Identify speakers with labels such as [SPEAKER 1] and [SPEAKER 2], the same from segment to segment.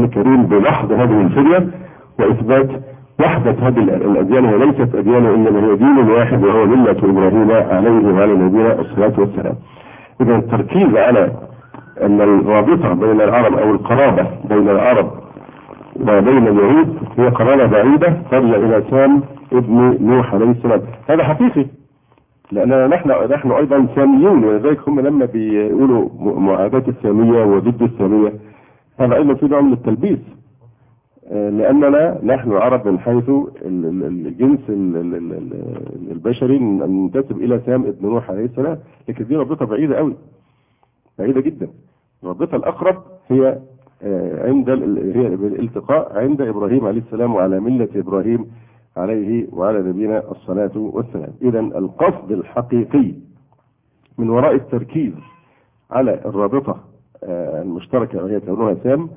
[SPEAKER 1] القرآن الكريم بمحض هذه الفدية وإثبات وحدة هذه الأديان وليست أديان إنما هي دين واحد وهو ملة إبراهيم عليه وعلى نبينا الصلاة والسلام. إذا التركيز على أن الرابطة بين العرب أو القرابة بين العرب وبين اليهود هي قرابة بعيدة ترجع إلى سام ابن نوح عليه السلام هذا حقيقي لأننا نحن نحن أيضا ساميون ولذلك هم لما بيقولوا معاداة السامية وضد السامية هذا أيضا في نوع من التلبيس. لأننا نحن عرب من حيث الجنس البشري ننتسب إلى سام ابن نوح عليه السلام. لكن دي رابطة بعيدة قوي بعيدة جدا. الرابطة الأقرب هي عند هي الالتقاء عند إبراهيم عليه السلام وعلى ملة إبراهيم عليه وعلى نبينا الصلاة والسلام. إذا القصد الحقيقي من وراء التركيز على الرابطة المشتركة وهي كونها سام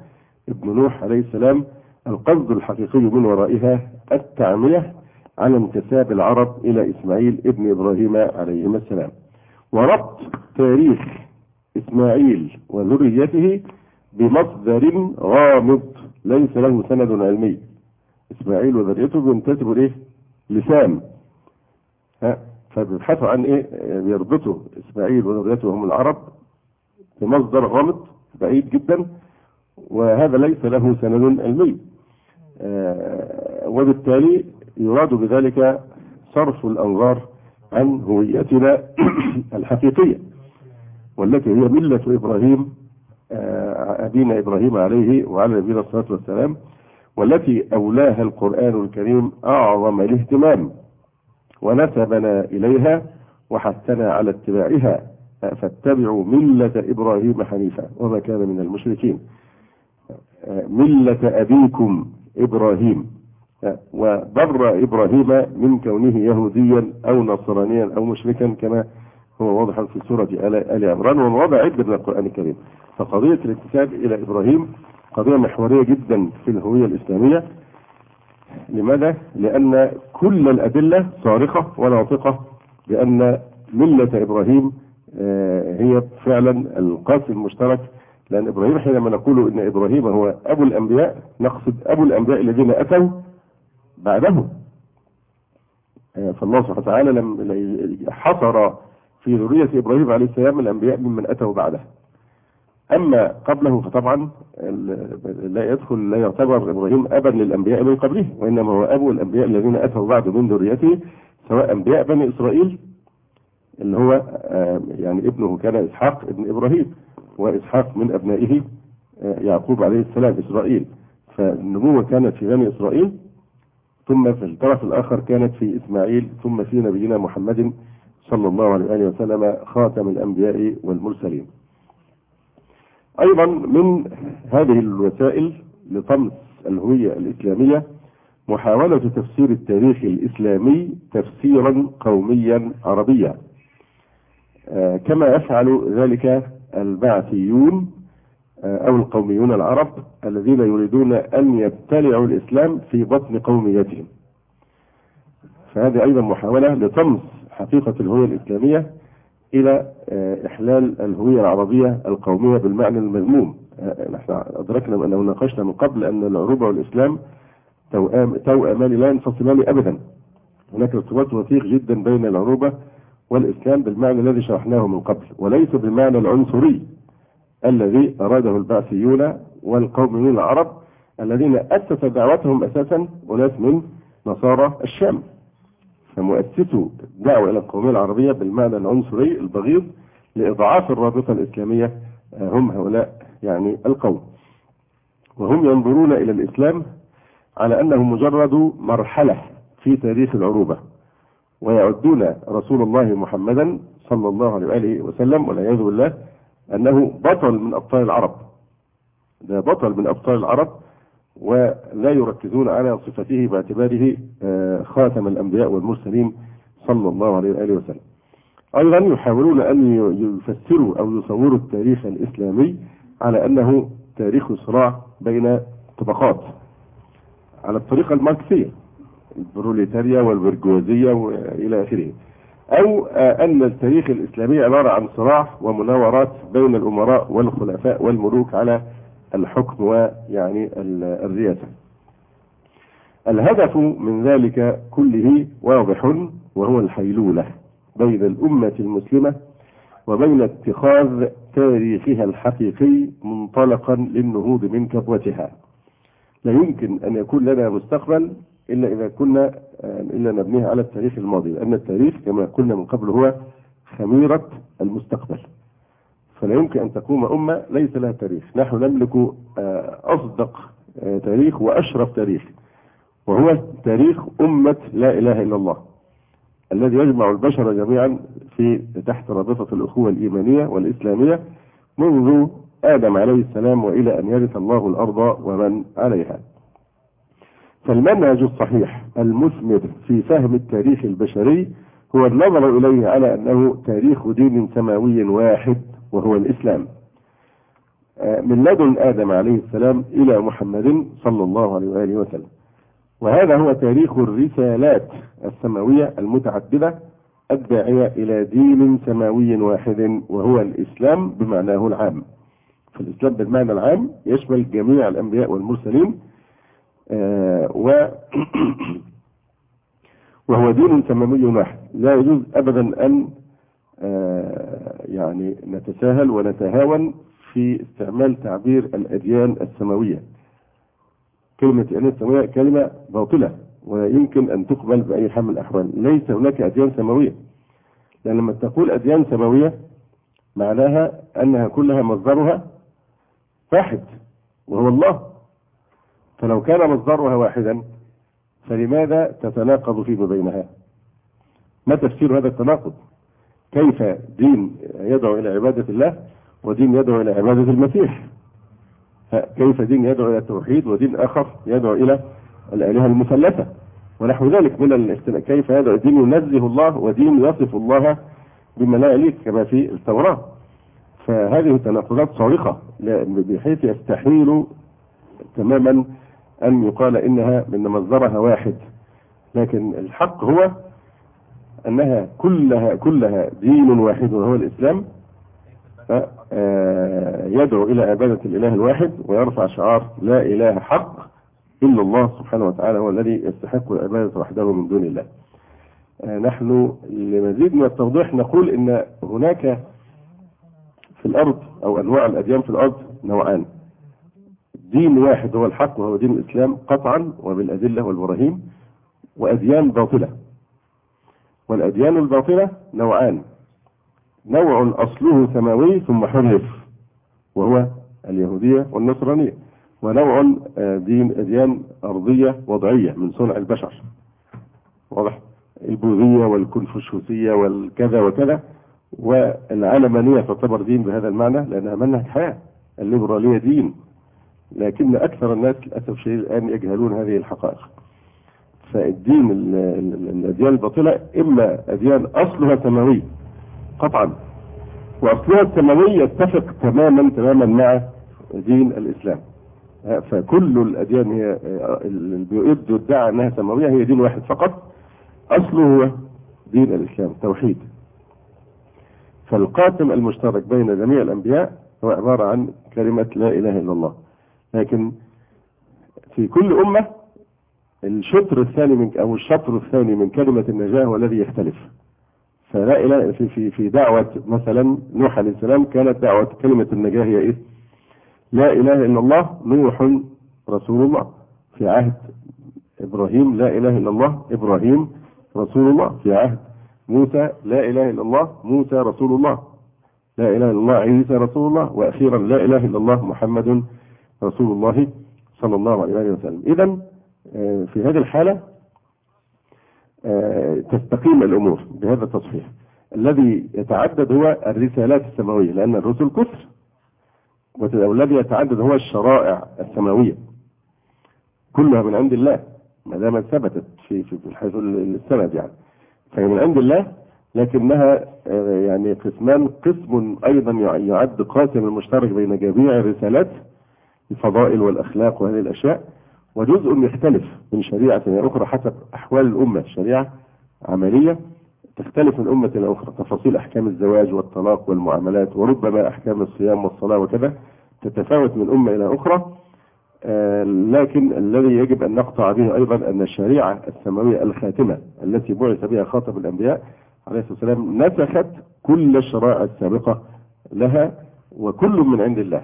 [SPEAKER 1] ابن نوح عليه السلام القصد الحقيقي من ورائها التعمية على انتساب العرب إلى إسماعيل ابن إبراهيم عليهما السلام وربط تاريخ إسماعيل وذريته بمصدر غامض ليس له سند علمي إسماعيل وذريته بينتسبوا لإيه؟ لسام ها فبيبحثوا عن إيه؟ بيربطوا إسماعيل وذريته هم العرب بمصدر غامض بعيد جدا وهذا ليس له سند علمي. آه وبالتالي يراد بذلك صرف الأنظار عن هويتنا الحقيقية والتي هي ملة إبراهيم آه أبينا إبراهيم عليه وعلى نبينا الصلاة والسلام والتي أولاها القرآن الكريم أعظم الاهتمام ونسبنا إليها وحثنا على اتباعها. فاتبعوا ملة إبراهيم حنيفا وما كان من المشركين. ملة أبيكم إبراهيم. وبر إبراهيم من كونه يهوديا أو نصرانيا أو مشركا كما هو واضح في سورة آل عمران ومواضع عدة من القرآن الكريم. فقضية الانتساب إلى إبراهيم قضية محورية جدا في الهوية الإسلامية. لماذا؟ لأن كل الأدلة صارخة وناطقة بأن ملة إبراهيم هي فعلا القاسم المشترك. لأن إبراهيم حينما نقول إن إبراهيم هو أبو الأنبياء نقصد أبو الأنبياء الذين أتوا بعده. فالله سبحانه وتعالى لم حصر في ذرية إبراهيم عليه السلام الأنبياء ممن أتوا بعده. أما قبله فطبعا لا يدخل لا يعتبر إبراهيم أبا للأنبياء من قبله وإنما هو أبو الأنبياء الذين أتوا بعد من ذريته سواء أنبياء بني إسرائيل اللي هو يعني ابنه كان إسحاق ابن إبراهيم وإسحاق من أبنائه يعقوب عليه السلام إسرائيل. فالنبوة كانت في بني إسرائيل ثم في الطرف الآخر كانت في إسماعيل ثم في نبينا محمد صلى الله عليه وآله وسلم خاتم الأنبياء والمرسلين. أيضا من هذه الوسائل لطمس الهوية الإسلامية محاولة تفسير التاريخ الإسلامي تفسيرا قوميا عربيا. آه كما يفعل ذلك البعثيون آه أو القوميون العرب الذين يريدون أن يبتلعوا الإسلام في بطن قوميتهم. فهذه أيضا محاولة لطمس حقيقة الهوية الإسلامية إلى آه إحلال الهوية العربية القومية بالمعنى المذموم. نحن أدركنا لو ناقشنا من قبل أن العروبة والإسلام توأم توأمان لا ينفصلان أبدا. هناك ارتباط وثيق جدا بين العروبة والإسلام بالمعنى الذي شرحناه من قبل وليس بالمعنى العنصري الذي أراده البعثيون والقوميون العرب الذين أسس دعوتهم أساسا أناس من نصارى الشام. فمؤسسوا الدعوة إلى القومية العربية بالمعنى العنصري البغيض لإضعاف الرابطة الإسلامية هم هؤلاء يعني القوم. وهم ينظرون إلى الإسلام على أنه مجرد مرحلة في تاريخ العروبة. ويعدون رسول الله محمدا صلى الله عليه وآله وسلم والعياذ بالله أنه بطل من أبطال العرب. ده بطل من أبطال العرب ولا يركزون على صفته باعتباره خاتم الأنبياء والمرسلين صلى الله عليه وآله وسلم. أيضا يحاولون أن يفسروا أو يصوروا التاريخ الإسلامي على أنه تاريخ صراع بين طبقات. على الطريقة الماركسية. البروليتاريا والبرجوازية وإلى آخره. أو أن التاريخ الإسلامي عبارة عن صراع ومناورات بين الأمراء والخلفاء والملوك على الحكم ويعني الرياسة. الهدف من ذلك كله واضح وهو الحيلولة بين الأمة المسلمة وبين اتخاذ تاريخها الحقيقي منطلقا للنهوض من كبوتها. لا يمكن أن يكون لنا مستقبل إلا إذا كنا إلا نبنيه على التاريخ الماضي لأن التاريخ كما قلنا من قبل هو خميرة المستقبل. فلا يمكن أن تقوم أمة ليس لها تاريخ. نحن نملك أصدق تاريخ وأشرف تاريخ وهو تاريخ أمة لا إله إلا الله الذي يجمع البشر جميعا في تحت رابطة الأخوة الإيمانية والإسلامية منذ آدم عليه السلام وإلى أن يرث الله الأرض ومن عليها. فالمنهج الصحيح المثمر في فهم التاريخ البشري هو النظر إليه على أنه تاريخ دين سماوي واحد وهو الإسلام. من لدن آدم عليه السلام إلى محمد صلى الله عليه وآله وسلم. وهذا هو تاريخ الرسالات السماوية المتعددة الداعية إلى دين سماوي واحد وهو الإسلام بمعناه العام. فالإسلام بالمعنى العام يشمل جميع الأنبياء والمرسلين آه و وهو دين سماوي واحد. لا يجوز أبدا أن آه يعني نتساهل ونتهاون في استعمال تعبير الأديان السماوية. كلمة الأديان السماوية كلمة باطلة ولا يمكن أن تقبل بأي حال من الأحوال. ليس هناك أديان سماوية. لأن لما تقول أديان سماوية معناها أنها كلها مصدرها واحد وهو الله. فلو كان مصدرها واحدا فلماذا تتناقض فيما بينها ما تفسير هذا التناقض؟ كيف دين يدعو إلى عبادة الله ودين يدعو إلى عبادة المسيح؟ كيف دين يدعو إلى التوحيد ودين آخر يدعو إلى الآلهة المثلثة؟ ونحو ذلك من الاختلاف كيف يدعو دين ينزه الله ودين يصف الله بما لا يليق كما في التوراة؟ فهذه تناقضات صارخة بحيث يستحيل تماما أن يقال إنها من مصدرها واحد. لكن الحق هو أنها كلها كلها دين واحد وهو الإسلام. يدعو إلى عبادة الإله الواحد ويرفع شعار لا إله حق إلا الله سبحانه وتعالى هو الذي يستحق العبادة وحده من دون الله. نحن لمزيد من التوضيح نقول إن هناك في الأرض أو أنواع الأديان في الأرض نوعان. دين واحد هو الحق وهو دين الإسلام قطعا وبالأدلة والبراهين وأديان باطلة. والأديان الباطلة نوعان. نوع أصله سماوي ثم حرف وهو اليهودية والنصرانية. ونوع دين أديان أرضية وضعية من صنع البشر. واضح؟ البوذية والكونفوشيوسية والكذا وكذا. والعلمانية تعتبر دين بهذا المعنى لأنها منهج حياة. الليبرالية دين. لكن أكثر الناس للأسف الشديد الآن يجهلون هذه الحقائق. فالدين الأديان الباطلة إما أديان أصلها سماوي قطعا وأصلها السماوي يتفق تماما تماما مع دين الإسلام. فكل الأديان هي اللي بيؤد يدعى أنها سماوية هي دين واحد فقط أصله هو دين الإسلام توحيد. فالقاسم المشترك بين جميع الأنبياء هو عبارة عن كلمة لا إله إلا الله. لكن في كل أمة الشطر الثاني من أو الشطر الثاني من كلمة النجاة هو الذي يختلف. فلا إله في في في دعوة مثلا نوح عليه السلام كانت دعوة كلمة النجاة هي إيه؟ لا إله إلا الله نوح رسول الله. في عهد إبراهيم لا إله إلا الله إبراهيم رسول الله. في عهد موسى لا إله إلا الله موسى رسول الله. لا إله إلا الله عيسى رسول الله. وأخيرا لا إله إلا الله محمد رسول الله صلى الله عليه وسلم. إذا في هذه الحالة تستقيم الأمور بهذا التصحيح. الذي يتعدد هو الرسالات السماوية لأن الرسل كثر والذي يتعدد هو الشرائع السماوية. كلها من عند الله ما دامت ثبتت في في حيث السند يعني. فهي من عند الله لكنها يعني قسمان قسم أيضا يعد قاسم المشترك بين جميع الرسالات الفضائل والأخلاق وهذه الأشياء وجزء يختلف من شريعة إلى أخرى حسب أحوال الأمة. الشريعه عملية تختلف من أمة إلى أخرى. تفاصيل أحكام الزواج والطلاق والمعاملات وربما أحكام الصيام والصلاة وكذا تتفاوت من أمة إلى أخرى. آه، لكن الذي يجب أن نقطع به أيضا أن الشريعة السماوية الخاتمة التي بعث بها خاتم الأنبياء عليه الصلاة والسلام نسخت كل الشرائع السابقة لها وكل من عند الله.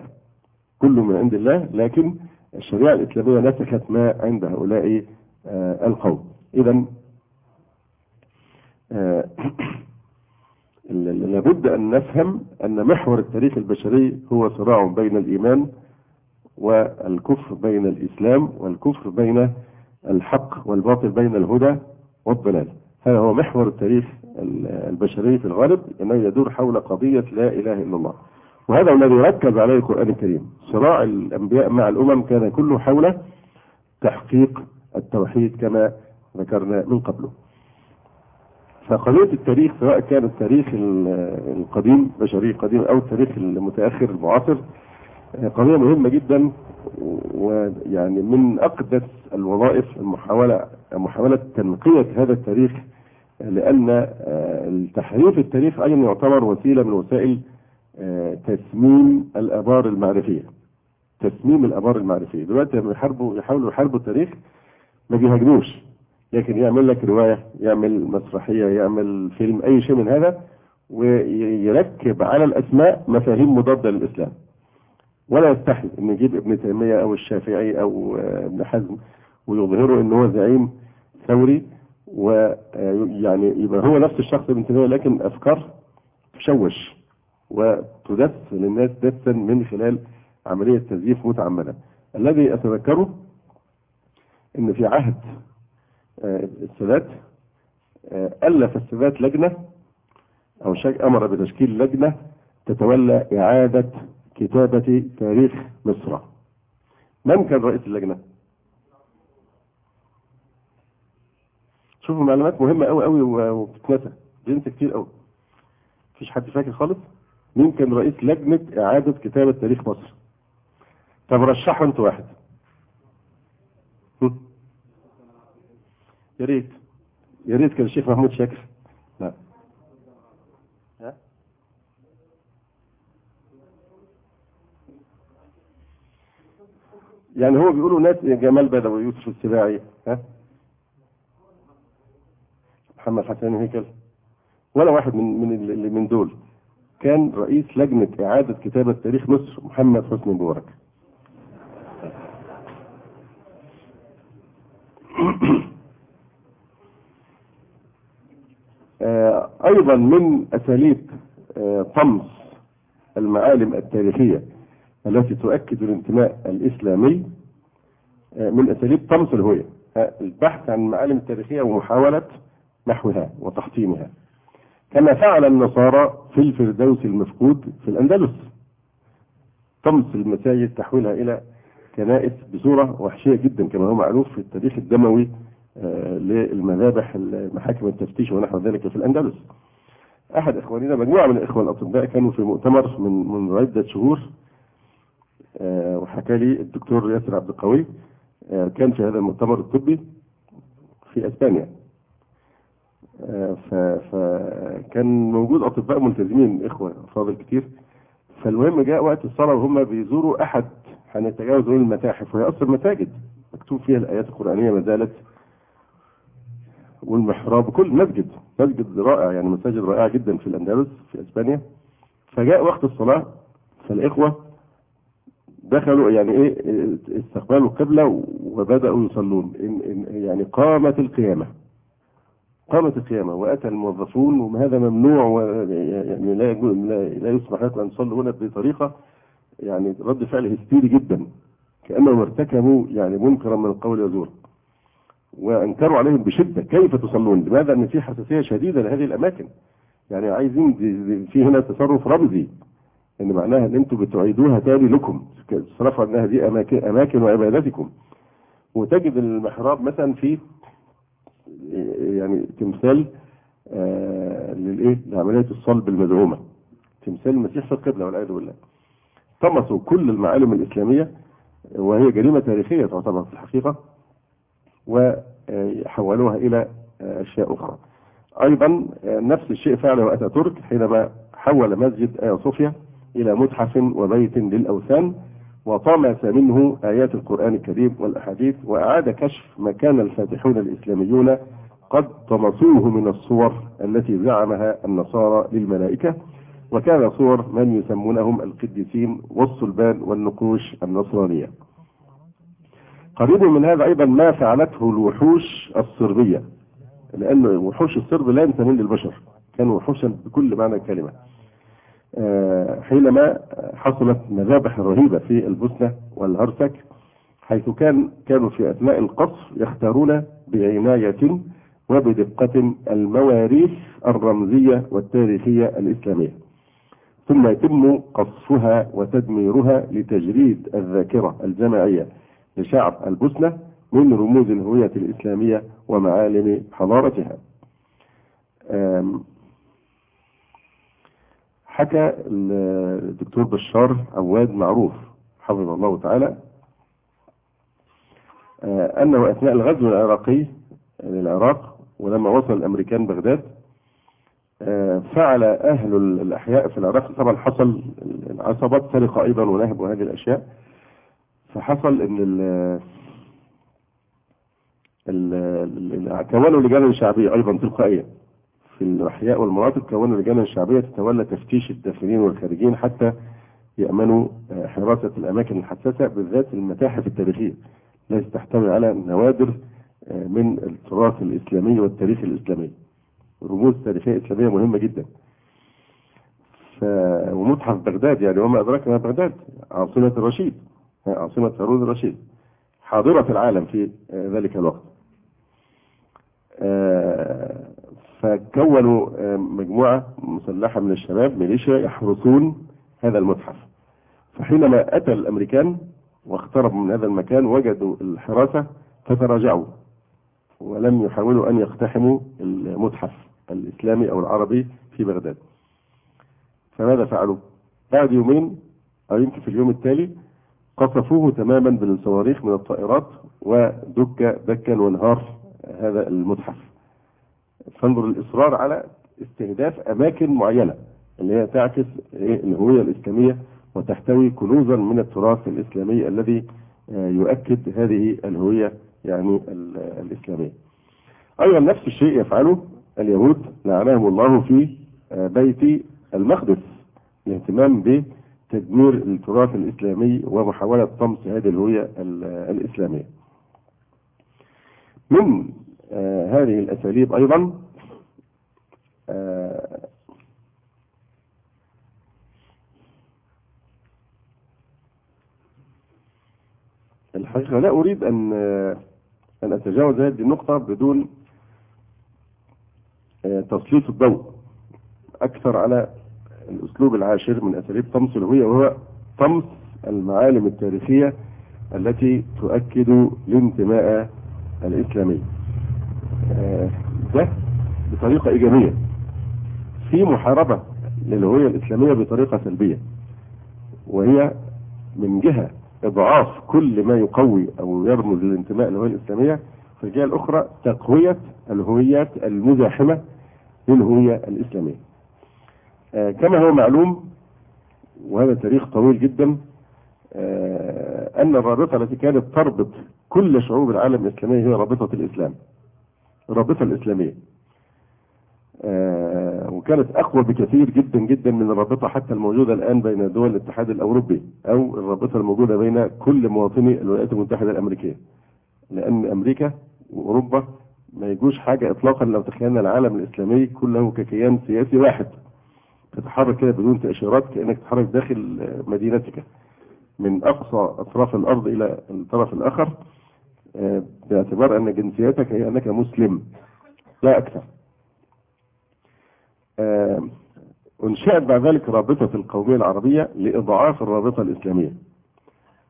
[SPEAKER 1] كل من عند الله لكن الشريعة الإسلامية نسخت ما عند هؤلاء آه، القوم. إذا آه، لابد أن نفهم أن محور التاريخ البشري هو صراع بين الإيمان والكفر بين الإسلام والكفر بين الحق والباطل بين الهدى والضلال. هذا هو محور التاريخ البشري في الغالب أنه يدور حول قضية لا إله إلا الله. وهذا الذي ركز عليه القرآن الكريم. صراع الأنبياء مع الأمم كان كله حول تحقيق التوحيد كما ذكرنا من قبله فقضية التاريخ سواء كان التاريخ القديم بشري قديم أو التاريخ المتأخر المعاصر قضية مهمة جدا ويعني من أقدس الوظائف المحاولة محاولة تنقية هذا التاريخ لأن التحريف التاريخ أيضا يعتبر وسيلة من وسائل تسميم الآبار المعرفية. تسميم الآبار المعرفية. دلوقتي لما يحاربوا يحاولوا يحاربوا التاريخ ما بيهاجموش. لكن يعمل لك رواية يعمل مسرحية يعمل فيلم أي شيء من هذا ويركب على الأسماء مفاهيم مضادة للإسلام. ولا يستحي إن يجيب ابن تيمية أو الشافعي أو ابن حزم ويظهره إن هو زعيم ثوري ويعني يبقى هو نفس الشخص ابن تيمية لكن أفكار تشوش. وتدس للناس دسا من خلال عملية تزييف متعمدة الذي أتذكره إن في عهد السادات ألف السادات لجنة أو أمر بتشكيل لجنة تتولى إعادة كتابة تاريخ مصر. من كان رئيس اللجنة؟ شوفوا معلومات مهمة قوي قوي وبتتنسى. بينسى كتير قوي مفيش حد فاكر خالص؟ مين كان رئيس لجنة إعادة كتابة تاريخ مصر. طب رشحوا أنتوا واحد. يا ريت. يا ريت كان الشيخ محمود شاكر. لا. يعني هو بيقولوا ناس جمال بدوي يوسف السباعي. ها؟ محمد حسين هيكل. ولا واحد من من من دول. كان رئيس لجنة إعادة كتابة تاريخ مصر محمد حسني مبارك. أيضا من أساليب طمس المعالم التاريخية التي تؤكد الانتماء الإسلامي من أساليب طمس الهوية البحث عن المعالم التاريخية ومحاولة محوها وتحطيمها. كما فعل النصارى في الفردوس المفقود في الأندلس. طمس المساجد تحويلها إلى كنائس بصورة وحشية جدا كما هو معروف في التاريخ الدموي للمذابح محاكم التفتيش ونحو ذلك في الأندلس. أحد إخواننا مجموعة من الإخوة الأطباء كانوا في مؤتمر من من عدة شهور وحكى لي الدكتور ياسر عبد القوي كان في هذا المؤتمر الطبي في أسبانيا. فكان موجود أطباء ملتزمين إخوة فاضل كتير. فالمهم جاء وقت الصلاة وهم بيزوروا أحد هنتجاوز المتاحف وهي أصلا مساجد مكتوب فيها الآيات القرآنية ما زالت والمحراب كل مسجد مسجد رائع يعني مساجد رائعة جدا في الأندلس في إسبانيا. فجاء وقت الصلاة فالإخوة دخلوا يعني إيه استقبلوا القبلة وبدأوا يصلون يعني قامت القيامة. قامت القيامة وأتى الموظفون وهذا ممنوع يعني لا لا, يسمح لكم أن تصلوا هنا بطريقة يعني رد فعل هستيري جدا كأنهم ارتكبوا يعني منكرا من القول يزور. وأنكروا عليهم بشدة كيف تصلون؟ لماذا أن في حساسية شديدة لهذه الأماكن؟ يعني عايزين في هنا تصرف رمزي إن معناها إن أنتم بتعيدوها تاني لكم صرفوا إنها دي اماكن أماكن وعبادتكم وتجد المحراب مثلا في يعني تمثال آه للإيه؟ لعملية الصلب المزعومه تمثال المسيح في القبلة والعياذ بالله. طمسوا كل المعالم الإسلامية وهي جريمة تاريخية تعتبر في الحقيقة وحولوها إلى أشياء أخرى. أيضا نفس الشيء فعله أتاتورك حينما حول مسجد آيا صوفيا إلى متحف وبيت للأوثان وطمس منه آيات القرآن الكريم والأحاديث وأعاد كشف ما كان الفاتحون الإسلاميون قد طمسوه من الصور التي زعمها النصارى للملائكة. وكان صور من يسمونهم القديسين والصلبان والنقوش النصرانية. قريب من هذا أيضا ما فعلته الوحوش الصربية لأن وحوش الصرب لا ينتمون للبشر كانوا وحوشا بكل معنى الكلمة. حينما حصلت مذابح رهيبة في البوسنة والهرسك حيث كان كانوا في أثناء القصف يختارون بعناية وبدقة المواريث الرمزية والتاريخية الإسلامية. ثم يتم قصفها وتدميرها لتجريد الذاكرة الجماعية لشعب البوسنة من رموز الهوية الإسلامية ومعالم حضارتها. حكى الدكتور بشار عواد معروف حفظه الله تعالى آه، أنه أثناء الغزو العراقي للعراق ولما وصل الأمريكان بغداد آه، فعل أهل الأحياء في العراق طبعا حصل العصابات سرقة أيضا ونهب وهذه الأشياء فحصل أن ال كونوا لجان شعبية أيضا تلقائية في الأحياء والمناطق كونوا لجان شعبية تتولى تفتيش الداخلين والخارجين حتى يأمنوا آه، حراسة الأماكن الحساسة بالذات المتاحف التاريخية التي تحتوي على نوادر آه، من التراث الإسلامي والتاريخ الإسلامي. رموز تاريخية إسلامية مهمة جدا. ف... ومتحف بغداد يعني وما أدراك ما بغداد؟ عاصمة الرشيد عاصمة هارون الرشيد حاضرة في العالم في آه، ذلك الوقت. فكونوا مجموعة مسلحة من الشباب ميليشيا يحرسون هذا المتحف. فحينما أتى الأمريكان واقتربوا من هذا المكان وجدوا الحراسة فتراجعوا ولم يحاولوا أن يقتحموا المتحف الإسلامي أو العربي في بغداد. فماذا فعلوا؟ بعد يومين أو يمكن في اليوم التالي قصفوه تماما بالصواريخ من الطائرات ودك دكا وانهار هذا المتحف. فانظر الإصرار على استهداف أماكن معينة اللي هي تعكس الهوية الإسلامية وتحتوي كنوزا من التراث الإسلامي الذي آه، يؤكد هذه الهوية يعني الإسلامية. أيضا نفس الشيء يفعله اليهود لعنهم الله في آه، بيت المقدس الاهتمام بتدمير التراث الإسلامي ومحاولة طمس هذه الهوية الإسلامية. من هذه الأساليب أيضا آه، الحقيقة لا أريد أن آه، أن أتجاوز هذه النقطة بدون تسليط الضوء. أكثر على الأسلوب العاشر من أساليب طمس الهوية وهو طمس المعالم التاريخية التي تؤكد الانتماء الإسلامي. ده بطريقة إيجابية في محاربة للهوية الإسلامية بطريقة سلبية وهي من جهة إضعاف كل ما يقوي أو يرمز للانتماء للهوية الإسلامية في الجهة الأخرى تقوية الهويات المزاحمة للهوية الإسلامية. آه كما هو معلوم وهذا تاريخ طويل جدا آه أن الرابطة التي كانت تربط كل شعوب العالم الإسلامي هي رابطة الإسلام. الرابطة الإسلامية. آه وكانت أقوى بكثير جدا جدا من الرابطة حتى الموجودة الآن بين دول الاتحاد الأوروبي أو الرابطة الموجودة بين كل مواطني الولايات المتحدة الأمريكية. لأن أمريكا وأوروبا ما يجوش حاجة إطلاقا لو تخيلنا العالم الإسلامي كله ككيان سياسي واحد. تتحرك كده بدون تأشيرات كأنك تتحرك داخل مدينتك. من أقصى أطراف الأرض إلى الطرف الآخر باعتبار أن جنسيتك هي أنك مسلم. لا أكثر. آه، أنشئت بعد ذلك رابطة القومية العربية لإضعاف الرابطة الإسلامية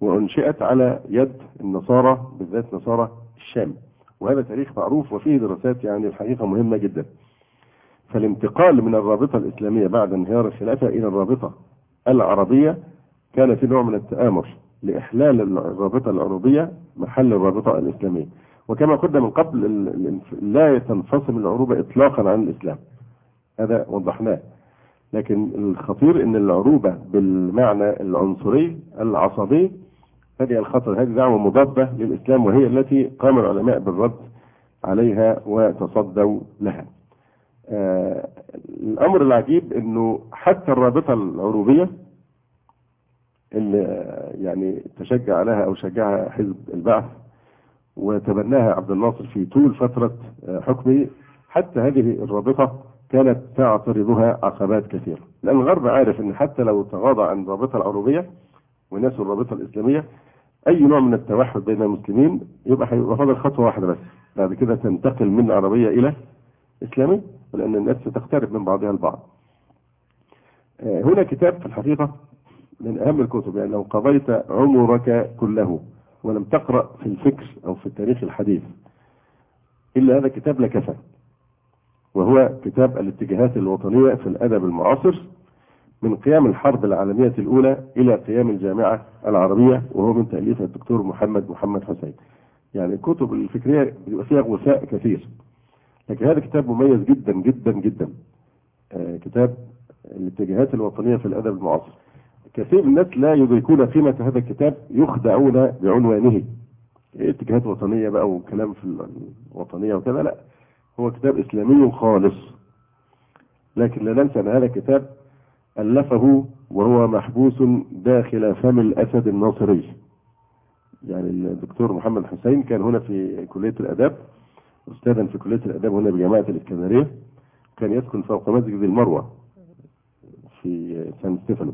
[SPEAKER 1] وأنشئت على يد النصارى بالذات نصارى الشام. وهذا تاريخ معروف وفيه دراسات يعني الحقيقة مهمة جدا. فالانتقال من الرابطة الإسلامية بعد انهيار الخلافة إلى الرابطة العربية كان في نوع من التآمر. لإحلال الرابطة العروبية محل الرابطة الإسلامية. وكما قلنا من قبل لا تنفصل العروبة إطلاقا عن الإسلام. هذا وضحناه. لكن الخطير إن العروبة بالمعنى العنصري العصبي هذه الخطر هذه دعوة مضادة للإسلام وهي التي قام العلماء بالرد عليها وتصدوا لها. آه الأمر العجيب أنه حتى الرابطة العروبية اللي يعني تشجع عليها أو شجعها حزب البعث وتبناها عبد الناصر في طول فترة حكمه. حتى هذه الرابطة كانت تعترضها عقبات كثيرة. لأن الغرب عارف أن حتى لو تغاضى عن الرابطة العروبية وناس الرابطة الإسلامية أي نوع من التوحد بين المسلمين يبقى هيبقى فاضل خطوة واحدة بس. بعد كده تنتقل من عربية إلى إسلامي لأن الناس ستقترب من بعضها البعض. هنا كتاب في الحقيقة من أهم الكتب يعني لو قضيت عمرك كله ولم تقرأ في الفكر أو في التاريخ الحديث إلا هذا الكتاب لكفى وهو كتاب الاتجاهات الوطنية في الأدب المعاصر من قيام الحرب العالمية الأولى إلى قيام الجامعة العربية وهو من تأليف الدكتور محمد محمد حسين. يعني الكتب الفكرية بيبقى فيها غثاء كثير. لكن هذا كتاب مميز جدا جدا جدا. آه كتاب الاتجاهات الوطنية في الأدب المعاصر. كثير من الناس لا يدركون قيمة هذا الكتاب يخدعون بعنوانه. اتجاهات وطنية بقى وكلام في الوطنية وكذا لا. هو كتاب إسلامي خالص. لكن لا ننسى أن هذا الكتاب ألفه وهو محبوس داخل فم الأسد الناصري. يعني الدكتور محمد حسين كان هنا في كلية الأداب أستاذا في كلية الأداب هنا بجامعة الإسكندرية كان يسكن فوق مسجد المروة في سان ستيفانو.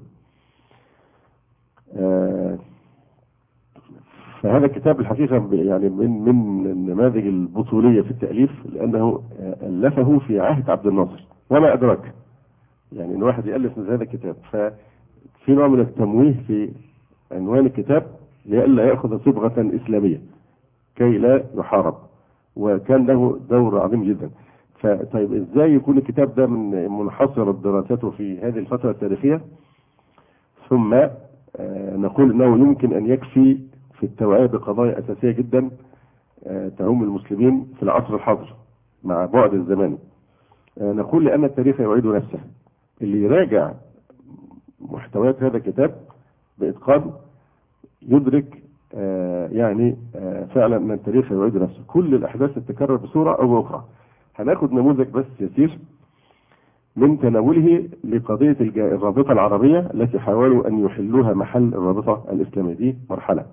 [SPEAKER 1] فهذا الكتاب الحقيقة يعني من من النماذج البطولية في التأليف لأنه ألفه في عهد عبد الناصر. وما أدرك يعني إن واحد يألف مثل هذا الكتاب ففي نوع من التمويه في عنوان الكتاب لئلا يأخذ صبغة إسلامية كي لا يحارب. وكان له دور عظيم جدا. فطيب إزاي يكون الكتاب ده من منحصر دراسته في هذه الفترة التاريخية؟ ثم آه نقول إنه يمكن أن يكفي في التوعية بقضايا أساسية جدا آه تهم المسلمين في العصر الحاضر مع بعد الزمان. آه نقول لأن التاريخ يعيد نفسه. اللي يراجع محتويات هذا الكتاب بإتقان يدرك يعني فعلا أن التاريخ يعيد نفسه. كل الأحداث تتكرر بصورة أو بأخرى. هناخد نموذج بس يسير. من تناوله لقضية الرابطة العربية التي حاولوا أن يحلوها محل الرابطة الإسلامية. دي مرحلة.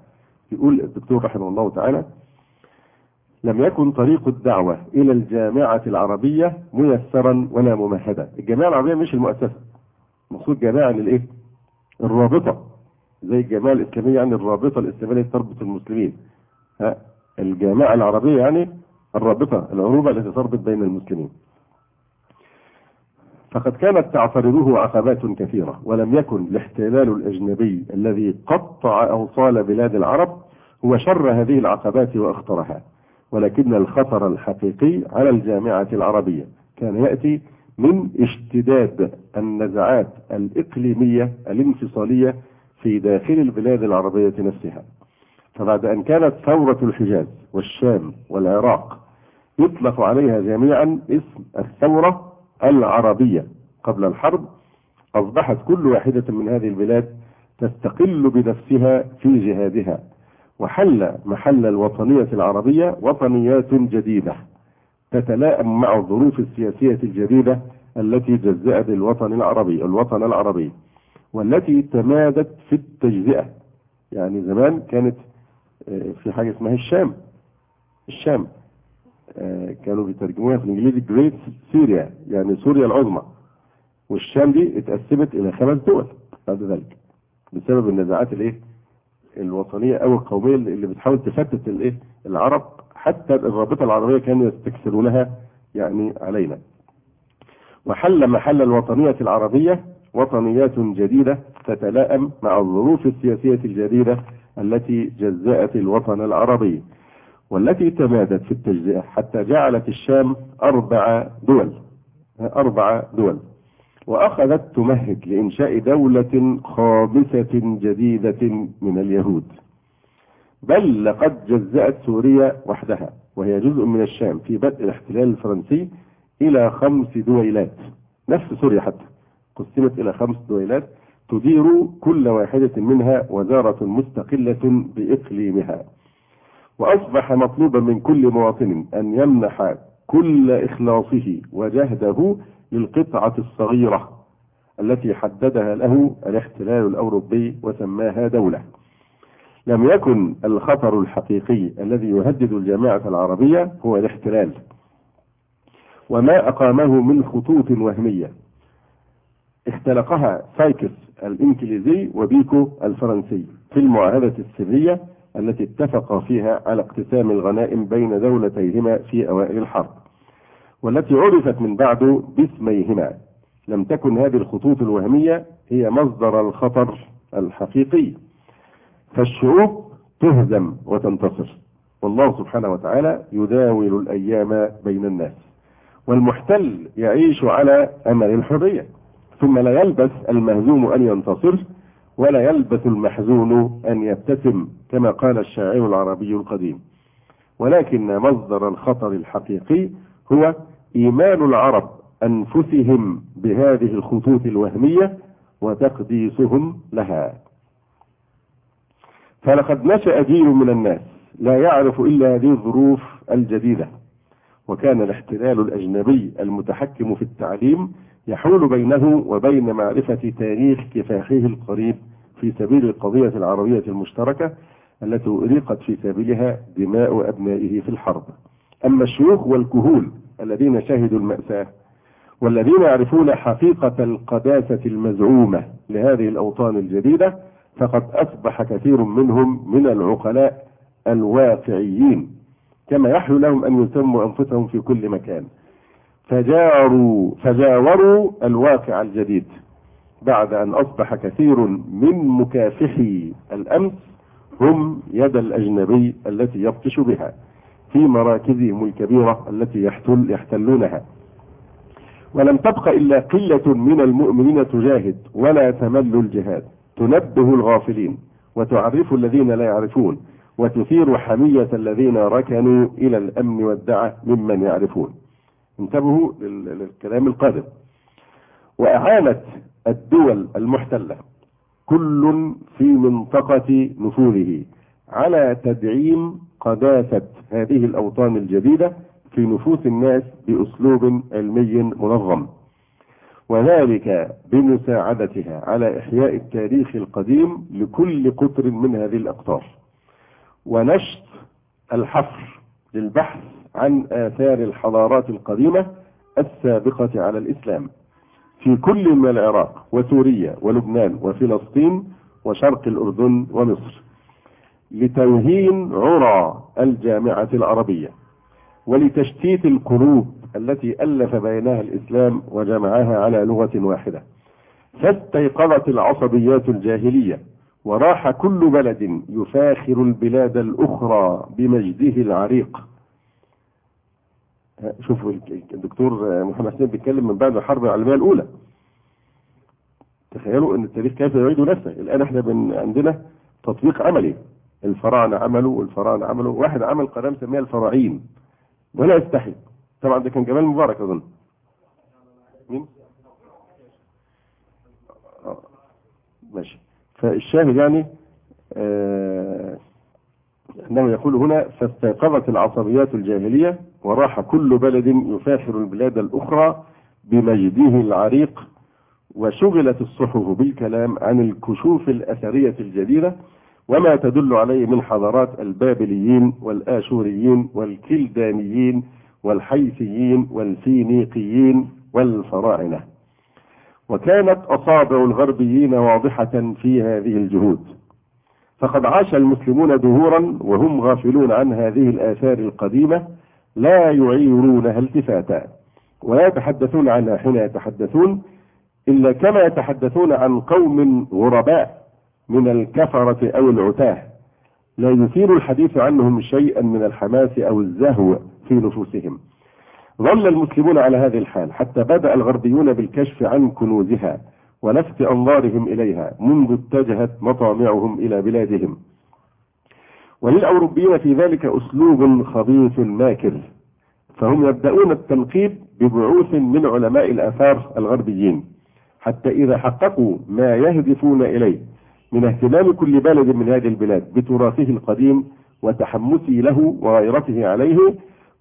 [SPEAKER 1] يقول الدكتور رحمه الله تعالى لم يكن طريق الدعوة إلى الجامعة العربية ميسرا ولا ممهدا. الجامعة العربية مش المؤسسة. مقصود جامعة للإيه الرابطة. زي الجامعة الإسلامية يعني الرابطة الإسلامية التي تربط المسلمين. ها؟ الجامعة العربية يعني الرابطة العروبة التي تربط بين المسلمين. فقد كانت تعترضه عقبات كثيرة ولم يكن الاحتلال الأجنبي الذي قطع أوصال بلاد العرب هو شر هذه العقبات وأخطرها ولكن الخطر الحقيقي على الجامعة العربية كان يأتي من اشتداد النزعات الإقليمية الانفصالية في داخل البلاد العربية نفسها. فبعد أن كانت ثورة الحجاز والشام والعراق يطلق عليها جميعا اسم الثورة العربية قبل الحرب أصبحت كل واحدة من هذه البلاد تستقل بنفسها في جهادها وحل محل الوطنية العربية وطنيات جديدة تتلائم مع الظروف السياسية الجديدة التي جزأت الوطن العربي الوطن العربي والتي تمادت في التجزئة. يعني زمان كانت في حاجة اسمها الشام الشام. كانوا بيترجموها في الإنجليزي جريت سوريا يعني سوريا العظمى. والشام دي اتقسمت إلى خمس دول بعد ذلك بسبب النزاعات الإيه؟ الوطنية أو القومية اللي بتحاول تفتت الإيه؟ العرب حتى الرابطة العربية كانوا يستكثرونها يعني علينا. وحل محل الوطنية العربية وطنيات جديدة تتلائم مع الظروف السياسية الجديدة التي جزأت الوطن العربي. والتي تمادت في التجزئة حتى جعلت الشام أربع دول أربع دول. وأخذت تمهد لإنشاء دولة خامسة جديدة من اليهود. بل لقد جزأت سوريا وحدها وهي جزء من الشام في بدء الاحتلال الفرنسي إلى خمس دويلات. نفس سوريا حتى قسمت إلى خمس دويلات تدير كل واحدة منها وزارة مستقلة بإقليمها. وأصبح مطلوبا من كل مواطن أن يمنح كل إخلاصه وجهده للقطعة الصغيرة التي حددها له الاحتلال الأوروبي وسماها دولة. لم يكن الخطر الحقيقي الذي يهدد الجامعة العربية هو الاحتلال. وما أقامه من خطوط وهمية. اختلقها سايكس الإنكليزي وبيكو الفرنسي في المعاهدة السرية التي اتفقا فيها على اقتسام الغنائم بين دولتيهما في أوائل الحرب والتي عرفت من بعد باسميهما. لم تكن هذه الخطوط الوهمية هي مصدر الخطر الحقيقي. فالشعوب تهزم وتنتصر. والله سبحانه وتعالى يداول الأيام بين الناس. والمحتل يعيش على أمل الحرية. ثم لا يلبث المهزوم أن ينتصر ولا يلبث المحزون أن يبتسم كما قال الشاعر العربي القديم. ولكن مصدر الخطر الحقيقي هو إيمان العرب أنفسهم بهذه الخطوط الوهمية وتقديسهم لها. فلقد نشأ جيل من الناس لا يعرف إلا هذه الظروف الجديدة. وكان الاحتلال الأجنبي المتحكم في التعليم يحول بينه وبين معرفة تاريخ كفاحه القريب في سبيل القضية العربية المشتركة التي أريقت في سبيلها دماء أبنائه في الحرب. أما الشيوخ والكهول الذين شهدوا المأساة والذين يعرفون حقيقة القداسة المزعومة لهذه الأوطان الجديدة فقد أصبح كثير منهم من العقلاء الواقعيين كما يحلو لهم أن يسموا أنفسهم في كل مكان. فجاروا فجاوروا الواقع الجديد بعد أن أصبح كثير من مكافحي الأمس هم يد الأجنبي التي يبطش بها في مراكزهم الكبيرة التي يحتل يحتلونها. ولم تبق إلا قلة من المؤمنين تجاهد ولا تمل الجهاد. تنبه الغافلين وتعرف الذين لا يعرفون وتثير حمية الذين ركنوا إلى الأمن والدعة ممن يعرفون. انتبهوا للكلام القادم. وأعانت الدول المحتلة كل في منطقة نفوذه على تدعيم قداسة هذه الأوطان الجديدة في نفوس الناس بأسلوب علمي منظم. وذلك بمساعدتها على إحياء التاريخ القديم لكل قطر من هذه الأقطار. ونشط الحفر للبحث عن آثار الحضارات القديمة السابقة على الإسلام. في كل من العراق وسوريا ولبنان وفلسطين وشرق الأردن ومصر. لتوهين عرى الجامعة العربية. ولتشتيت القلوب التي ألف بينها الإسلام وجمعها على لغة واحدة. فاستيقظت العصبيات الجاهلية. وراح كل بلد يفاخر البلاد الأخرى بمجده العريق. شوفوا الدكتور محمد حسين بيتكلم من بعد الحرب العالمية الأولى. تخيلوا إن التاريخ كيف يعيد نفسه. الآن إحنا بن عندنا تطبيق عملي. الفراعنة عملوا والفراعنة عملوا. واحد عمل قناه مسميها الفراعين. ولا يستحي. طبعا ده كان جمال مبارك أظن. مين؟ آه. ماشي. فالشاهد يعني آه إنه يقول هنا فاستيقظت العصبيات الجاهلية وراح كل بلد يفاخر البلاد الأخرى بمجده العريق وشغلت الصحف بالكلام عن الكشوف الأثرية الجديدة وما تدل عليه من حضارات البابليين والآشوريين والكلدانيين والحيثيين والفينيقيين والفراعنة. وكانت أصابع الغربيين واضحة في هذه الجهود. فقد عاش المسلمون دهورا وهم غافلون عن هذه الآثار القديمة لا يعيرونها التفاتا ولا يتحدثون عنها حين يتحدثون إلا كما يتحدثون عن قوم غرباء من الكفرة أو العتاه. لا يثير الحديث عنهم شيئا من الحماس أو الزهو في نفوسهم. ظل المسلمون على هذه الحال حتى بدأ الغربيون بالكشف عن كنوزها ولفت أنظارهم إليها منذ اتجهت مطامعهم إلى بلادهم. وللأوروبيين في ذلك أسلوب خبيث ماكر. فهم يبدأون التنقيب ببعوث من علماء الآثار الغربيين حتى إذا حققوا ما يهدفون إليه من اهتمام كل بلد من هذه البلاد بتراثه القديم وتحمسه له وغيرته عليه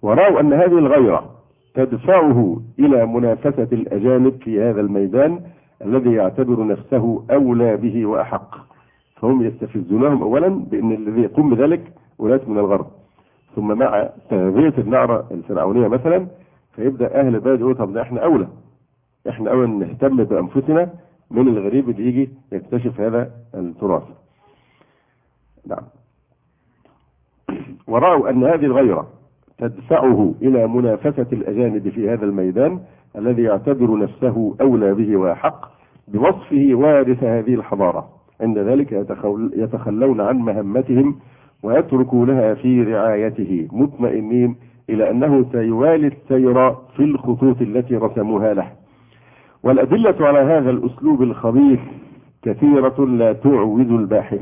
[SPEAKER 1] ورأوا أن هذه الغيرة تدفعه إلى منافسة الأجانب في هذا الميدان الذي يعتبر نفسه أولى به وأحق. فهم يستفزونهم أولا بأن الذي يقوم بذلك أناس من الغرب. ثم مع تغذية النعرة الفرعونية مثلا فيبدأ أهل البلد يقول طب ده إحنا أولى. إحنا أولا نهتم بأنفسنا من الغريب اللي يجي يكتشف هذا التراث. نعم. ورأوا أن هذه الغيرة تدفعه إلى منافسة الأجانب في هذا الميدان الذي يعتبر نفسه أولى به وأحق بوصفه وارث هذه الحضارة. عند ذلك يتخلون عن مهمتهم ويتركونها في رعايته مطمئنين إلى أنه سيوالي السير في الخطوط التي رسموها له. والأدلة على هذا الأسلوب الخبيث كثيرة لا تعوز الباحث.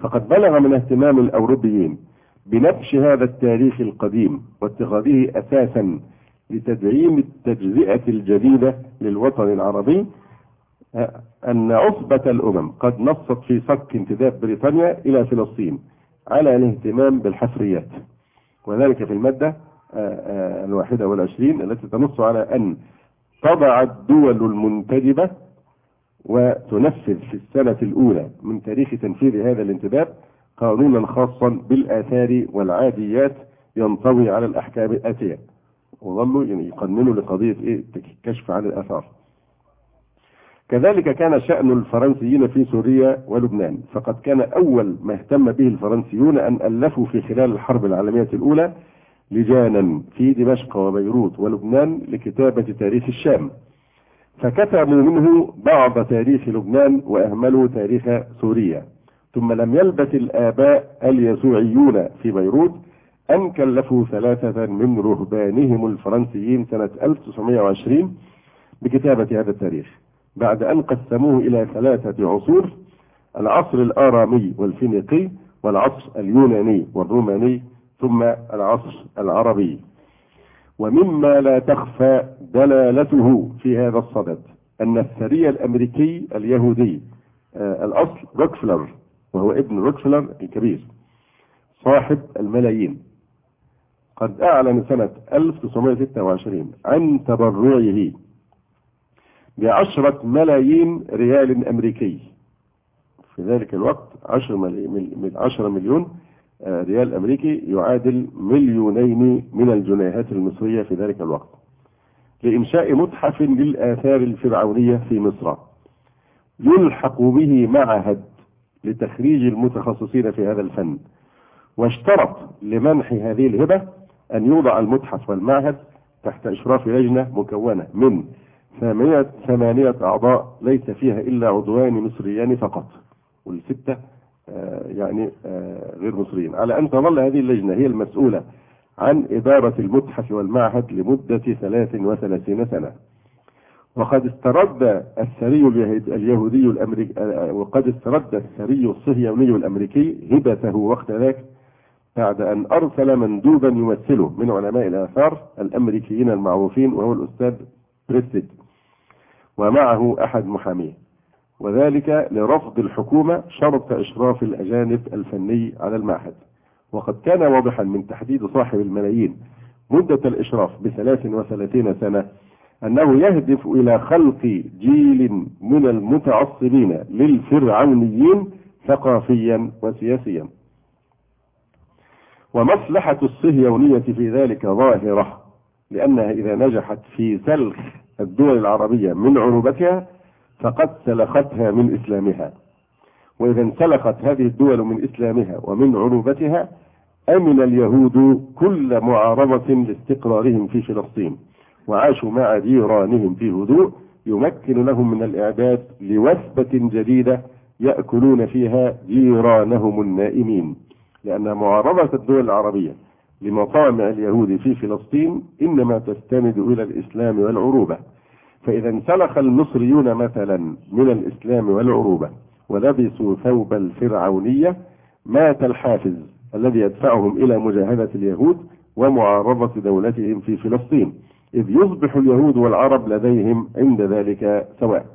[SPEAKER 1] فقد بلغ من اهتمام الأوروبيين بنبش هذا التاريخ القديم واتخاذه أساسا لتدعيم التجزئة الجديدة للوطن العربي أن عصبة الأمم قد نصت في صك انتداب بريطانيا إلى فلسطين على الاهتمام بالحفريات. وذلك في المادة الواحدة والعشرين التي تنص على أن تضع الدول المنتدبة وتنفذ في السنة الأولى من تاريخ تنفيذ هذا الانتداب قانونا خاصا بالآثار والعاديات ينطوي على الأحكام الآتية. وظلوا يعني يقننوا لقضية إيه كشف عن الآثار. كذلك كان شأن الفرنسيين في سوريا ولبنان فقد كان أول ما اهتم به الفرنسيون أن ألفوا في خلال الحرب العالمية الأولى لجانا في دمشق وبيروت ولبنان لكتابة تاريخ الشام. فكتبوا منه بعض تاريخ لبنان وأهملوا تاريخ سوريا. ثم لم يلبث الآباء اليسوعيون في بيروت أن كلفوا ثلاثة من رهبانهم الفرنسيين سنة 1920 بكتابة هذا التاريخ. بعد أن قسموه إلى ثلاثة عصور العصر الآرامي والفينيقي والعصر اليوناني والروماني ثم العصر العربي. ومما لا تخفى دلالته في هذا الصدد أن الثري الأمريكي اليهودي آه الأصل روكفلر وهو ابن روكفلر الكبير صاحب الملايين. قد أعلن سنة 1926 عن تبرعه بعشرة ملايين ريال أمريكي. في ذلك الوقت 10 مليون 10 مليون ريال أمريكي يعادل مليونين من الجنيهات المصرية في ذلك الوقت. لإنشاء متحف للآثار الفرعونية في مصر. يلحق به معهد لتخريج المتخصصين في هذا الفن. واشترط لمنح هذه الهبة أن يوضع المتحف والمعهد تحت إشراف لجنة مكونة من ثمانية, ثمانية أعضاء ليس فيها إلا عضوان مصريان فقط. والستة آه يعني آه غير مصريين. على أن تظل هذه اللجنة هي المسؤولة عن إدارة المتحف والمعهد لمدة 33 سنة. وقد استرد الثري اليهودي الأمريكي وقد استرد الثري الصهيوني الأمريكي هبته وقت ذاك بعد أن أرسل مندوبا يمثله من علماء الآثار الأمريكيين المعروفين وهو الأستاذ بريستد ومعه أحد محاميه. وذلك لرفض الحكومة شرط إشراف الأجانب الفني على المعهد. وقد كان واضحا من تحديد صاحب الملايين مدة الإشراف بثلاث وثلاثين سنة أنه يهدف إلى خلق جيل من المتعصبين للفرعونيين ثقافيا وسياسيا. ومصلحة الصهيونية في ذلك ظاهرة لأنها إذا نجحت في سلخ الدول العربية من عروبتها فقد سلختها من إسلامها. وإذا انسلخت هذه الدول من إسلامها ومن عروبتها أمن اليهود كل معارضة لاستقرارهم في فلسطين وعاشوا مع جيرانهم في هدوء يمكن لهم من الإعداد لوثبة جديدة يأكلون فيها جيرانهم النائمين. لأن معارضة الدول العربية لمطامع اليهود في فلسطين إنما تستند إلى الإسلام والعروبة. فإذا انسلخ المصريون مثلا من الإسلام والعروبة ولبسوا ثوب الفرعونية مات الحافز الذي يدفعهم إلى مجاهدة اليهود ومعارضة دولتهم في فلسطين. إذ يصبح اليهود والعرب لديهم عند ذلك سواء.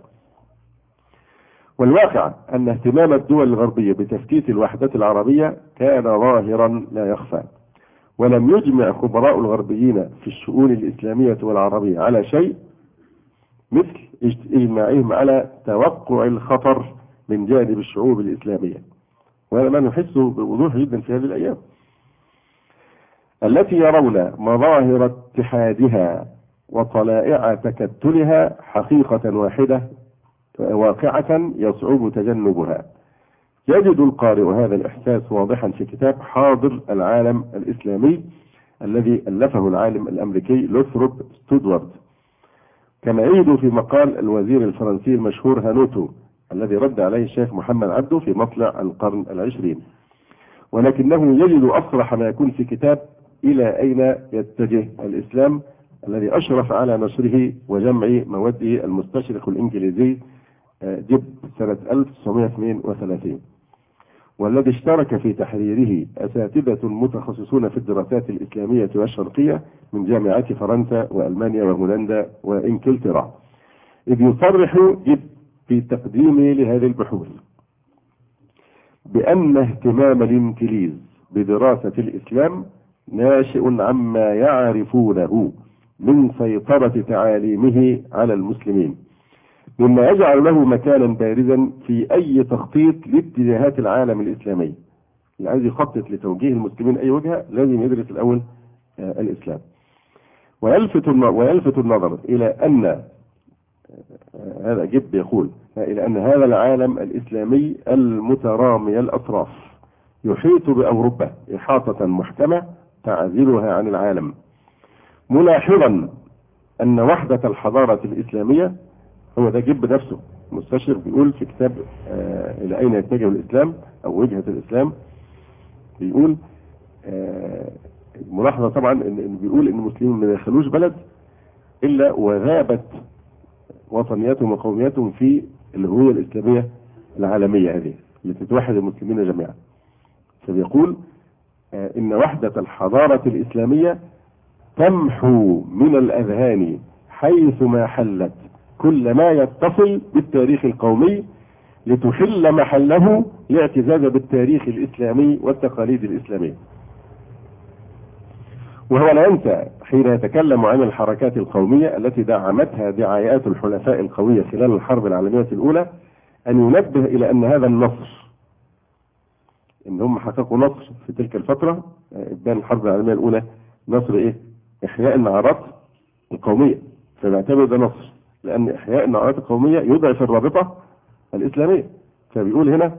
[SPEAKER 1] والواقع أن اهتمام الدول الغربية بتفتيت الوحدة العربية كان ظاهرا لا يخفى. ولم يجمع خبراء الغربيين في الشؤون الإسلامية والعربية على شيء مثل إجماعهم على توقع الخطر من جانب الشعوب الإسلامية. وهذا ما نحسه بوضوح جدا في هذه الأيام. التي يرون مظاهر اتحادها وطلائع تكتلها حقيقة واحدة واقعة يصعب تجنبها. يجد القارئ هذا الإحساس واضحا في كتاب حاضر العالم الإسلامي الذي ألفه العالم الأمريكي لوثروب ستودارد كما يجد في مقال الوزير الفرنسي المشهور هانوتو الذي رد عليه الشيخ محمد عبده في مطلع القرن العشرين. ولكنه يجد أصرح ما يكون في كتاب إلى أين يتجه الإسلام الذي أشرف على نشره وجمع مواده المستشرق الإنجليزي جب سنة 1932 والذي اشترك في تحريره أساتذة متخصصون في الدراسات الإسلامية والشرقية من جامعات فرنسا وألمانيا وهولندا وإنجلترا. إذ يصرح في تقديمه لهذه البحوث بأن اهتمام الإنجليز بدراسة الإسلام ناشئ عما يعرفونه من سيطرة تعاليمه على المسلمين. مما يجعل له مكانا بارزا في أي تخطيط لاتجاهات العالم الإسلامي. اللي عايز يخطط لتوجيه المسلمين أي وجهة لازم يدرس الأول آه الإسلام. ويلفت ويلفت النظر إلى أن آه هذا جب يقول إلى أن هذا العالم الإسلامي المترامي الأطراف يحيط بأوروبا إحاطة محكمة تعزلها عن العالم. ملاحظا أن وحدة الحضارة الإسلامية هو ده جب نفسه مستشرق بيقول في كتاب آه إلى أين يتجه الإسلام أو وجهة الإسلام؟ بيقول آه ملاحظة طبعا إن, بيقول إن المسلمين ما دخلوش بلد إلا وغابت وطنياتهم وقومياتهم في الهوية الإسلامية العالمية هذه التي توحد المسلمين جميعا. فبيقول آه إن وحدة الحضارة الإسلامية تمحو من الأذهان حيث ما حلت كل ما يتصل بالتاريخ القومي لتحل محله الاعتزاز بالتاريخ الإسلامي والتقاليد الإسلامية وهو لا ينسى حين يتكلم عن الحركات القومية التي دعمتها دعايات الحلفاء القوية خلال الحرب العالمية الأولى أن ينبه إلى أن هذا النصر إن هم حققوا نصر في تلك الفترة إبان الحرب العالمية الأولى نصر إيه؟ إحياء النعرات القومية فبيعتبر ده نصر لأن إحياء النعرات القومية يضعف الرابطة الإسلامية. فبيقول هنا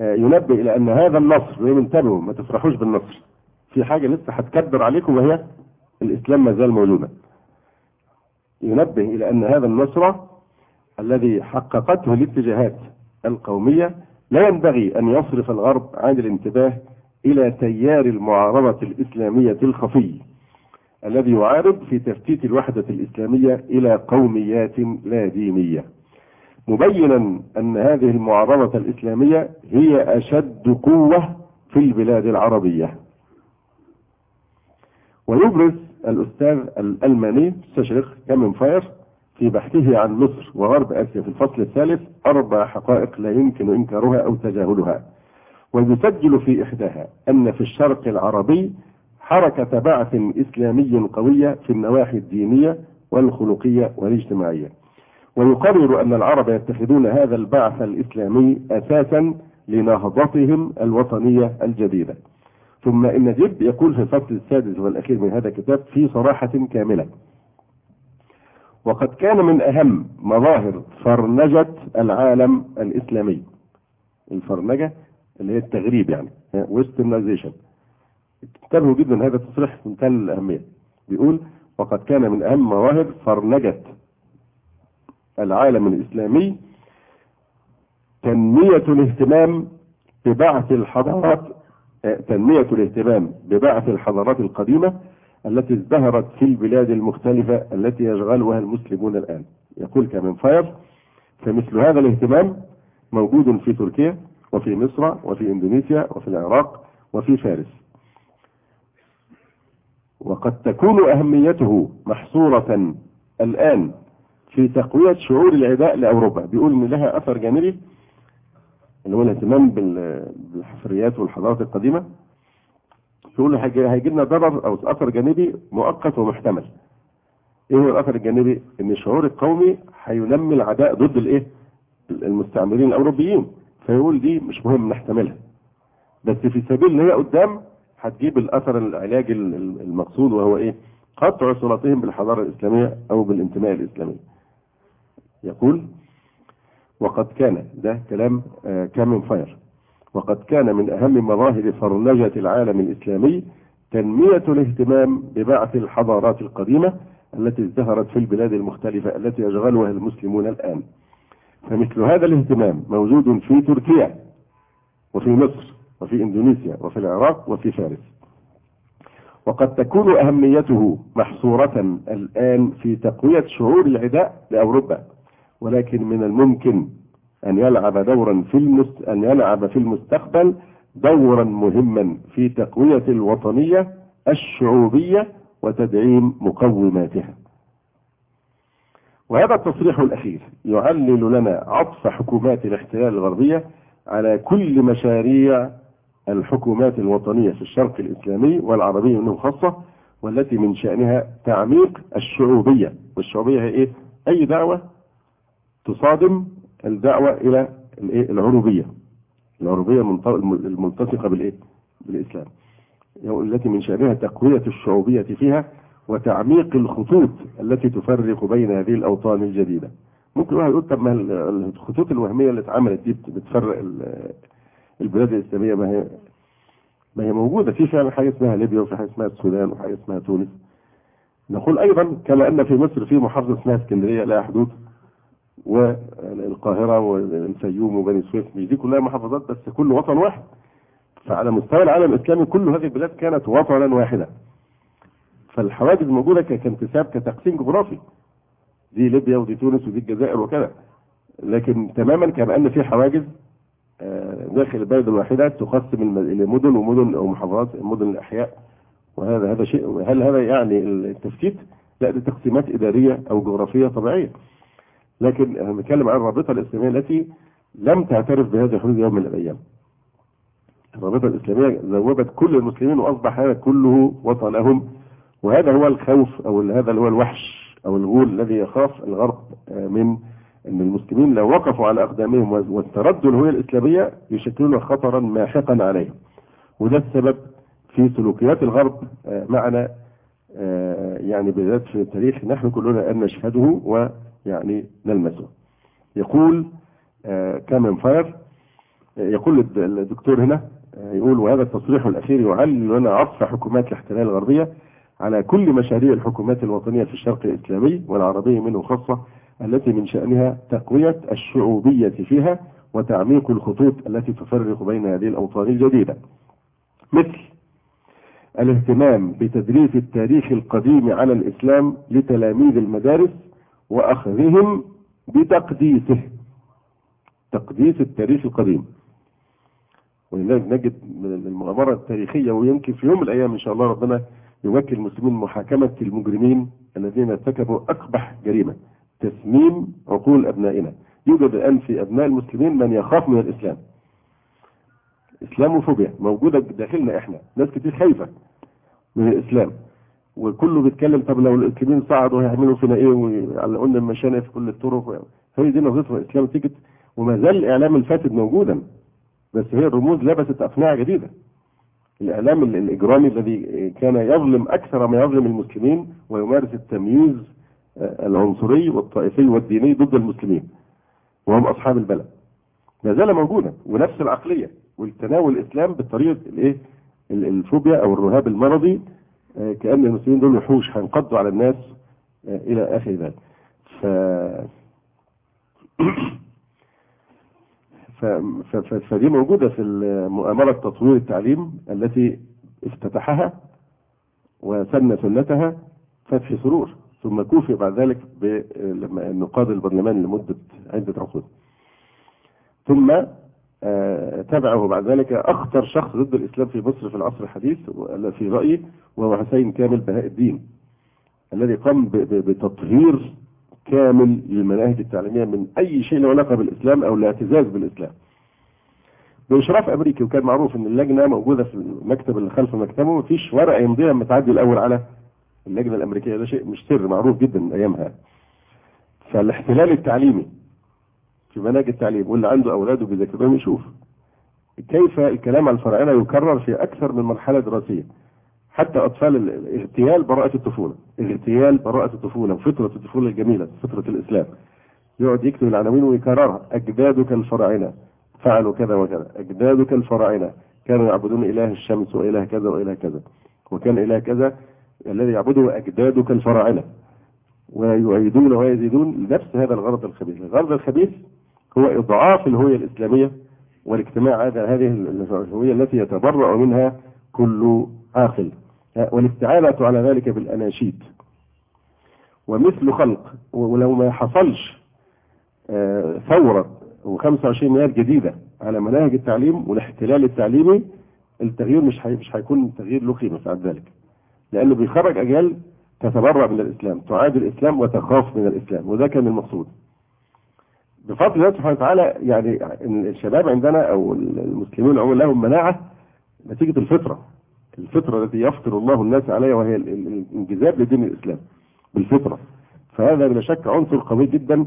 [SPEAKER 1] ينبه إلى أن هذا النصر انتبهوا ما تفرحوش بالنصر. في حاجة لسه هتكدر عليكم وهي الإسلام ما زال موجودا ينبه إلى أن هذا النصر الذي حققته الاتجاهات القومية لا ينبغي أن يصرف الغرب عن الانتباه إلى تيار المعارضة الإسلامية الخفي. الذي يعارض في تفتيت الوحدة الإسلامية إلى قوميات لا دينية. مبينا أن هذه المعارضة الإسلامية هي أشد قوة في البلاد العربية. ويبرز الأستاذ الألماني مستشرق كامن فاير في بحثه عن مصر وغرب آسيا في الفصل الثالث أربع حقائق لا يمكن إنكارها أو تجاهلها. ويسجل في إحداها أن في الشرق العربي حركة بعث إسلامي قوية في النواحي الدينية والخلقية والاجتماعية. ويقرر أن العرب يتخذون هذا البعث الإسلامي أساسا لنهضتهم الوطنية الجديدة. ثم إن جب يقول في الفصل السادس والأخير من هذا الكتاب في صراحة كاملة وقد كان من أهم مظاهر فرنجة العالم الإسلامي. الفرنجة اللي هي التغريب يعني ويسترنايزيشن انتبهوا جدا هذا التصريح في منتهى الأهمية. بيقول وقد كان من أهم مظاهر فرنجة العالم الإسلامي تنمية الاهتمام ببعث الحضارات تنمية الاهتمام ببعث الحضارات القديمة التي ازدهرت في البلاد المختلفة التي يشغلها المسلمون الآن. يقول كامن فاير فمثل هذا الاهتمام موجود في تركيا وفي مصر وفي إندونيسيا وفي العراق وفي فارس. وقد تكون أهميته محصورة الآن في تقوية شعور العداء لأوروبا. بيقول إن لها أثر جانبي اللي هو الاهتمام بالحفريات والحضارات القديمة. يقول هيجي لنا ضرر أو أثر جانبي مؤقت ومحتمل. إيه هو الأثر الجانبي؟ إن الشعور القومي هينمي العداء ضد الإيه؟ المستعمرين الأوروبيين. فيقول دي مش مهم نحتملها. بس في سبيل ان هي قدام هتجيب الأثر العلاجي المقصود وهو إيه؟ قطع صلتهم بالحضارة الإسلامية أو بالانتماء الإسلامي. يقول وقد كان ده كلام آه كامن فاير. وقد كان من أهم مظاهر فرنجة العالم الإسلامي تنمية الاهتمام ببعث الحضارات القديمة التي ازدهرت في البلاد المختلفة التي يشغلها المسلمون الآن. فمثل هذا الاهتمام موجود في تركيا وفي مصر. وفي إندونيسيا وفي العراق وفي فارس. وقد تكون أهميته محصورة الآن في تقوية شعور العداء لأوروبا ولكن من الممكن أن يلعب دورا في المست... أن يلعب في المستقبل دورا مهما في تقوية الوطنية الشعوبية وتدعيم مقوماتها. وهذا التصريح الأخير يعلل لنا عطف حكومات الاحتلال الغربية على كل مشاريع الحكومات الوطنية في الشرق الإسلامي والعربي منه خاصة والتي من شأنها تعميق الشعوبية والشعوبية هي إيه؟ أي دعوة تصادم الدعوة إلى الإيه؟ العروبية العروبية الملتصقة بالإيه؟ بالإسلام التي من شأنها تقوية الشعوبية فيها وتعميق الخطوط التي تفرق بين هذه الأوطان الجديدة ممكن واحد يقول طب ما الخطوط الوهمية اللي اتعملت دي بتفرق البلاد الإسلامية ما هي ما هي موجودة. في فعلا حاجة اسمها ليبيا وفي حاجة اسمها السودان وحاجة اسمها تونس. نقول أيضا كما أن في مصر في محافظة اسمها اسكندرية لها حدود والقاهرة والفيوم وبني سويف دي كلها محافظات بس كل وطن واحد. فعلى مستوى العالم الإسلامي كل هذه البلاد كانت وطنا واحدا. فالحواجز موجودة كانتساب كتقسيم جغرافي. دي ليبيا ودي تونس ودي الجزائر وكذا. لكن تماما كما أن في حواجز داخل البلد الواحدة تقسم إلى مدن ومدن أو محافظات مدن الأحياء. وهذا هذا شيء هل هذا يعني التفتيت؟ لا دي تقسيمات إدارية أو جغرافية طبيعية. لكن بنتكلم عن الرابطة الإسلامية التي لم تعترف بهذه الحدود يوم من الأيام. الرابطة الإسلامية ذوبت كل المسلمين وأصبح هذا كله وطنهم وهذا هو الخوف أو هذا هو الوحش أو الغول الذي يخاف الغرب من أن المسلمين لو وقفوا على أقدامهم واستردوا الهوية الإسلامية يشكلون خطرا ماحقا عليهم. وده السبب في سلوكيات الغرب معنا يعني بالذات في التاريخ نحن كلنا أن نشهده ويعني نلمسه. يقول كامن فاير يقول الدكتور هنا يقول وهذا التصريح الأخير يعلل لنا عطف حكومات الاحتلال الغربية على كل مشاريع الحكومات الوطنية في الشرق الإسلامي والعربي منه خاصة التي من شأنها تقوية الشعوبية فيها وتعميق الخطوط التي تفرق بين هذه الأوطان الجديدة. مثل الاهتمام بتدريس التاريخ القديم على الإسلام لتلاميذ المدارس وأخذهم بتقديسه. تقديس التاريخ القديم. ولذلك نجد من المغامرة التاريخية ويمكن في يوم من الأيام إن شاء الله ربنا يوكل المسلمين محاكمة المجرمين الذين ارتكبوا أقبح جريمة. تسميم عقول أبنائنا. يوجد الآن في أبناء المسلمين من يخاف من الإسلام. إسلاموفوبيا موجودة داخلنا إحنا. ناس كتير خايفة من الإسلام. وكله بيتكلم طب لو الإسلاميين صعدوا هيعملوا فينا إيه؟ ويعلقوا لنا المشانق في كل الطرق. هي دي نظرتهم الإسلام تيجت وما زال الإعلام الفاسد موجودا. بس هي الرموز لبست أقنعة جديدة. الإعلام الإجرامي الذي كان يظلم أكثر ما يظلم المسلمين ويمارس التمييز العنصري والطائفي والديني ضد المسلمين وهم أصحاب البلد. ما زال موجودا ونفس العقلية والتناول الإسلام بالطريقة الإيه؟ الفوبيا أو الرهاب المرضي كأن المسلمين دول وحوش هينقضوا على الناس إلى آخر ذلك ف فدي موجودة في مؤامرة تطوير التعليم التي افتتحها وسن سنتها فتحي سرور. ثم كوفي بعد ذلك لما نقاد البرلمان لمدة عدة عقود ثم تبعه بعد ذلك أخطر شخص ضد الإسلام في مصر في العصر الحديث في رأيي وهو حسين كامل بهاء الدين الذي قام بتطهير كامل للمناهج التعليمية من أي شيء له علاقة بالإسلام أو الاعتزاز بالإسلام. بإشراف أمريكي وكان معروف إن اللجنة موجودة في المكتب اللي خلف مكتبه مفيش ورقة يمضيها لما تعدي الأول على اللجنه الامريكيه ده شيء مش سر معروف جدا من أيامها. فالاحتلال التعليمي في مناهج التعليم واللي عنده أولاده بيذاكرهم يشوف كيف الكلام عن الفراعنة يكرر في أكثر من مرحلة دراسية. حتى أطفال ال- اغتيال براءة الطفولة، اغتيال براءة الطفولة وفطره الطفولة الجميلة، فطرة الإسلام. يقعد يكتب العناوين ويكررها أجدادك الفراعنة فعلوا كذا وكذا، أجدادك الفراعنة كانوا يعبدون إله الشمس وإله كذا وإله كذا، وكان إله كذا الذي يعبده اجدادك الفراعنه. ويعيدون ويزيدون نفس هذا الغرض الخبيث، الغرض الخبيث هو إضعاف الهوية الإسلامية والاجتماع على هذه الهوية التي يتبرأ منها كل عاقل والاستعانة على ذلك بالأناشيد ومثل خلق ولو ما حصلش آه، ثورة و25 يناير جديدة على مناهج التعليم والاحتلال التعليمي التغيير مش. مش هيكون تغيير له قيمة بعد ذلك لأنه بيخرج أجيال تتبرأ من الإسلام تعادي الإسلام وتخاف من الإسلام وده كان المقصود. بفضل الله سبحانه وتعالى يعني الشباب عندنا أو المسلمين عموما لهم مناعة نتيجة الفطرة. الفطرة التي يفطر الله الناس عليها وهي ال- ال- الانجذاب لدين الإسلام بالفطرة. فهذا بلا شك عنصر قوي جدا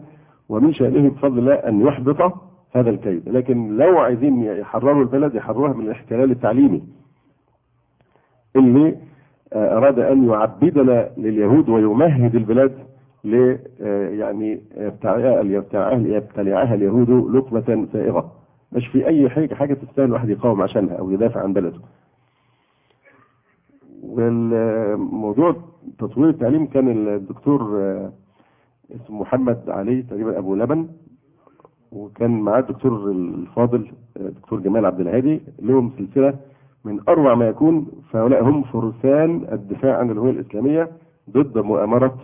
[SPEAKER 1] ومن شأنه بفضل الله أن يحبط هذا الكيد. لكن لو عايزين يحرروا البلد يحرروها من الاحتلال التعليمي. اللي أراد أن يعبدنا لليهود ويمهد البلاد ل آه، يعني يبتلعها اليهود لقمة سائغة. مش في أي حاجة حاجة تستاهل الواحد يقاوم عشانها أو يدافع عن بلده. والموضوع تطوير التعليم كان الدكتور آه، اسمه محمد علي تقريبا أبو لبن وكان معاه الدكتور الفاضل آه، دكتور جمال عبد الهادي. لهم سلسلة من أروع ما يكون فهؤلاء هم فرسان الدفاع عن الهوية الإسلامية ضد مؤامرة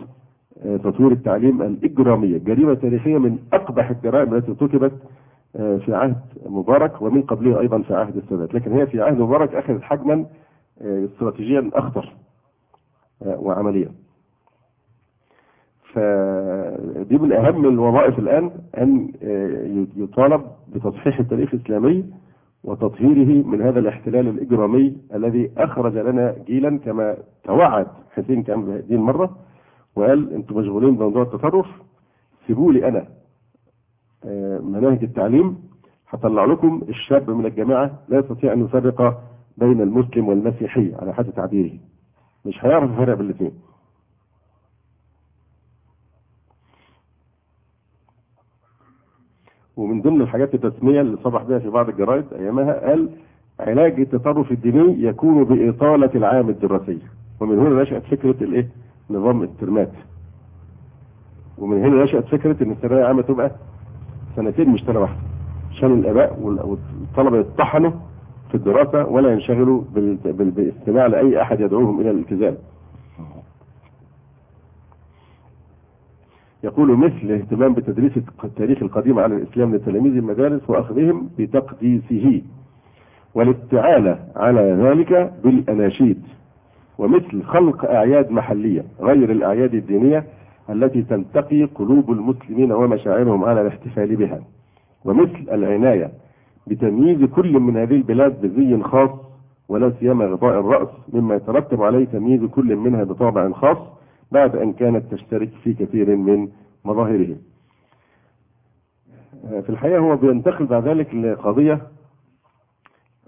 [SPEAKER 1] آه، تطوير التعليم الإجرامية، جريمة تاريخية من أقبح الجرائم التي ارتكبت آه، في عهد مبارك ومن قبله أيضا في عهد السادات، لكن هي في عهد مبارك أخذت حجما آه، استراتيجيا أخطر آه، وعمليا. فدي من أهم الوظائف الآن أن آه، يطالب بتصحيح التاريخ الإسلامي وتطهيره من هذا الاحتلال الإجرامي الذي أخرج لنا جيلا كما توعد حسين كامل الدين مره وقال أنتم مشغولين بموضوع التطرف سيبوا لي أنا. آه، مناهج التعليم هطلع لكم الشاب من الجماعة لا يستطيع أن يفرق بين المسلم والمسيحي على حد تعبيره. مش هيعرف يفرق بين ومن ضمن الحاجات الرسميه اللي صرح بها في بعض الجرائد أيامها قال علاج التطرف الديني يكون بإطالة العام الدراسي. ومن هنا نشأت فكرة الإيه؟ نظام الترمات. ومن هنا نشأت فكرة إن الثانوية العامة تبقى سنتين مش سنه واحدة عشان الآباء وال- والطلبة يطحنوا في الدراسة ولا ينشغلوا بال- بال- بالاستماع لأي أحد يدعوهم إلى الالتزام. يقول مثل الاهتمام بتدريس التاريخ القديم على الإسلام لتلاميذ المدارس وأخذهم بتقديسه. والاستعانة على ذلك بالأناشيد. ومثل خلق أعياد محلية غير الأعياد الدينية التي تلتقي قلوب المسلمين ومشاعرهم على الاحتفال بها. ومثل العناية بتمييز كل من هذه البلاد بزي خاص ولا سيما غطاء الرأس مما يترتب عليه تمييز كل منها بطابع خاص بعد أن كانت تشترك في كثير من مظاهره. في الحقيقة هو بينتقل بعد ذلك لقضية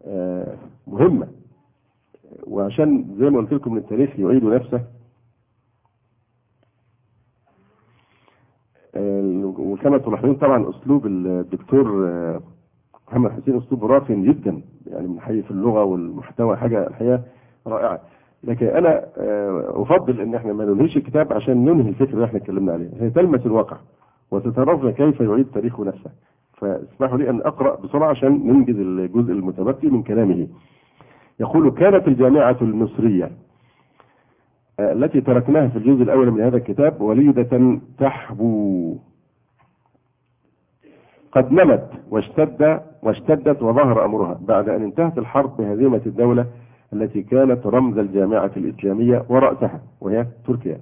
[SPEAKER 1] آه، مهمة. وعشان زي ما قلت لكم التاريخ يعيد نفسه. آه، وكما تلاحظون طبعا أسلوب الدكتور آه، محمد حسين اسلوب راقي جدا يعني من حيث اللغة والمحتوى حاجة الحقيقة رائعة. لكن أنا آه، أفضل إن إحنا ما ننهيش الكتاب عشان ننهي الفكرة اللي إحنا اتكلمنا عليها هي تلمس الواقع وتترفع كيف يعيد تاريخه نفسه. فاسمحوا لي أن أقرأ بسرعة عشان ننجز الجزء المتبقي من كلامه. يقول كانت الجامعة المصرية التي تركناها في الجزء الأول من هذا الكتاب وليدة تحبو. قد نمت واشتد واشتدت وظهر أمرها. بعد أن انتهت الحرب بهزيمة الدولة التي كانت رمز الجامعة الإسلامية ورأسها وهي تركيا.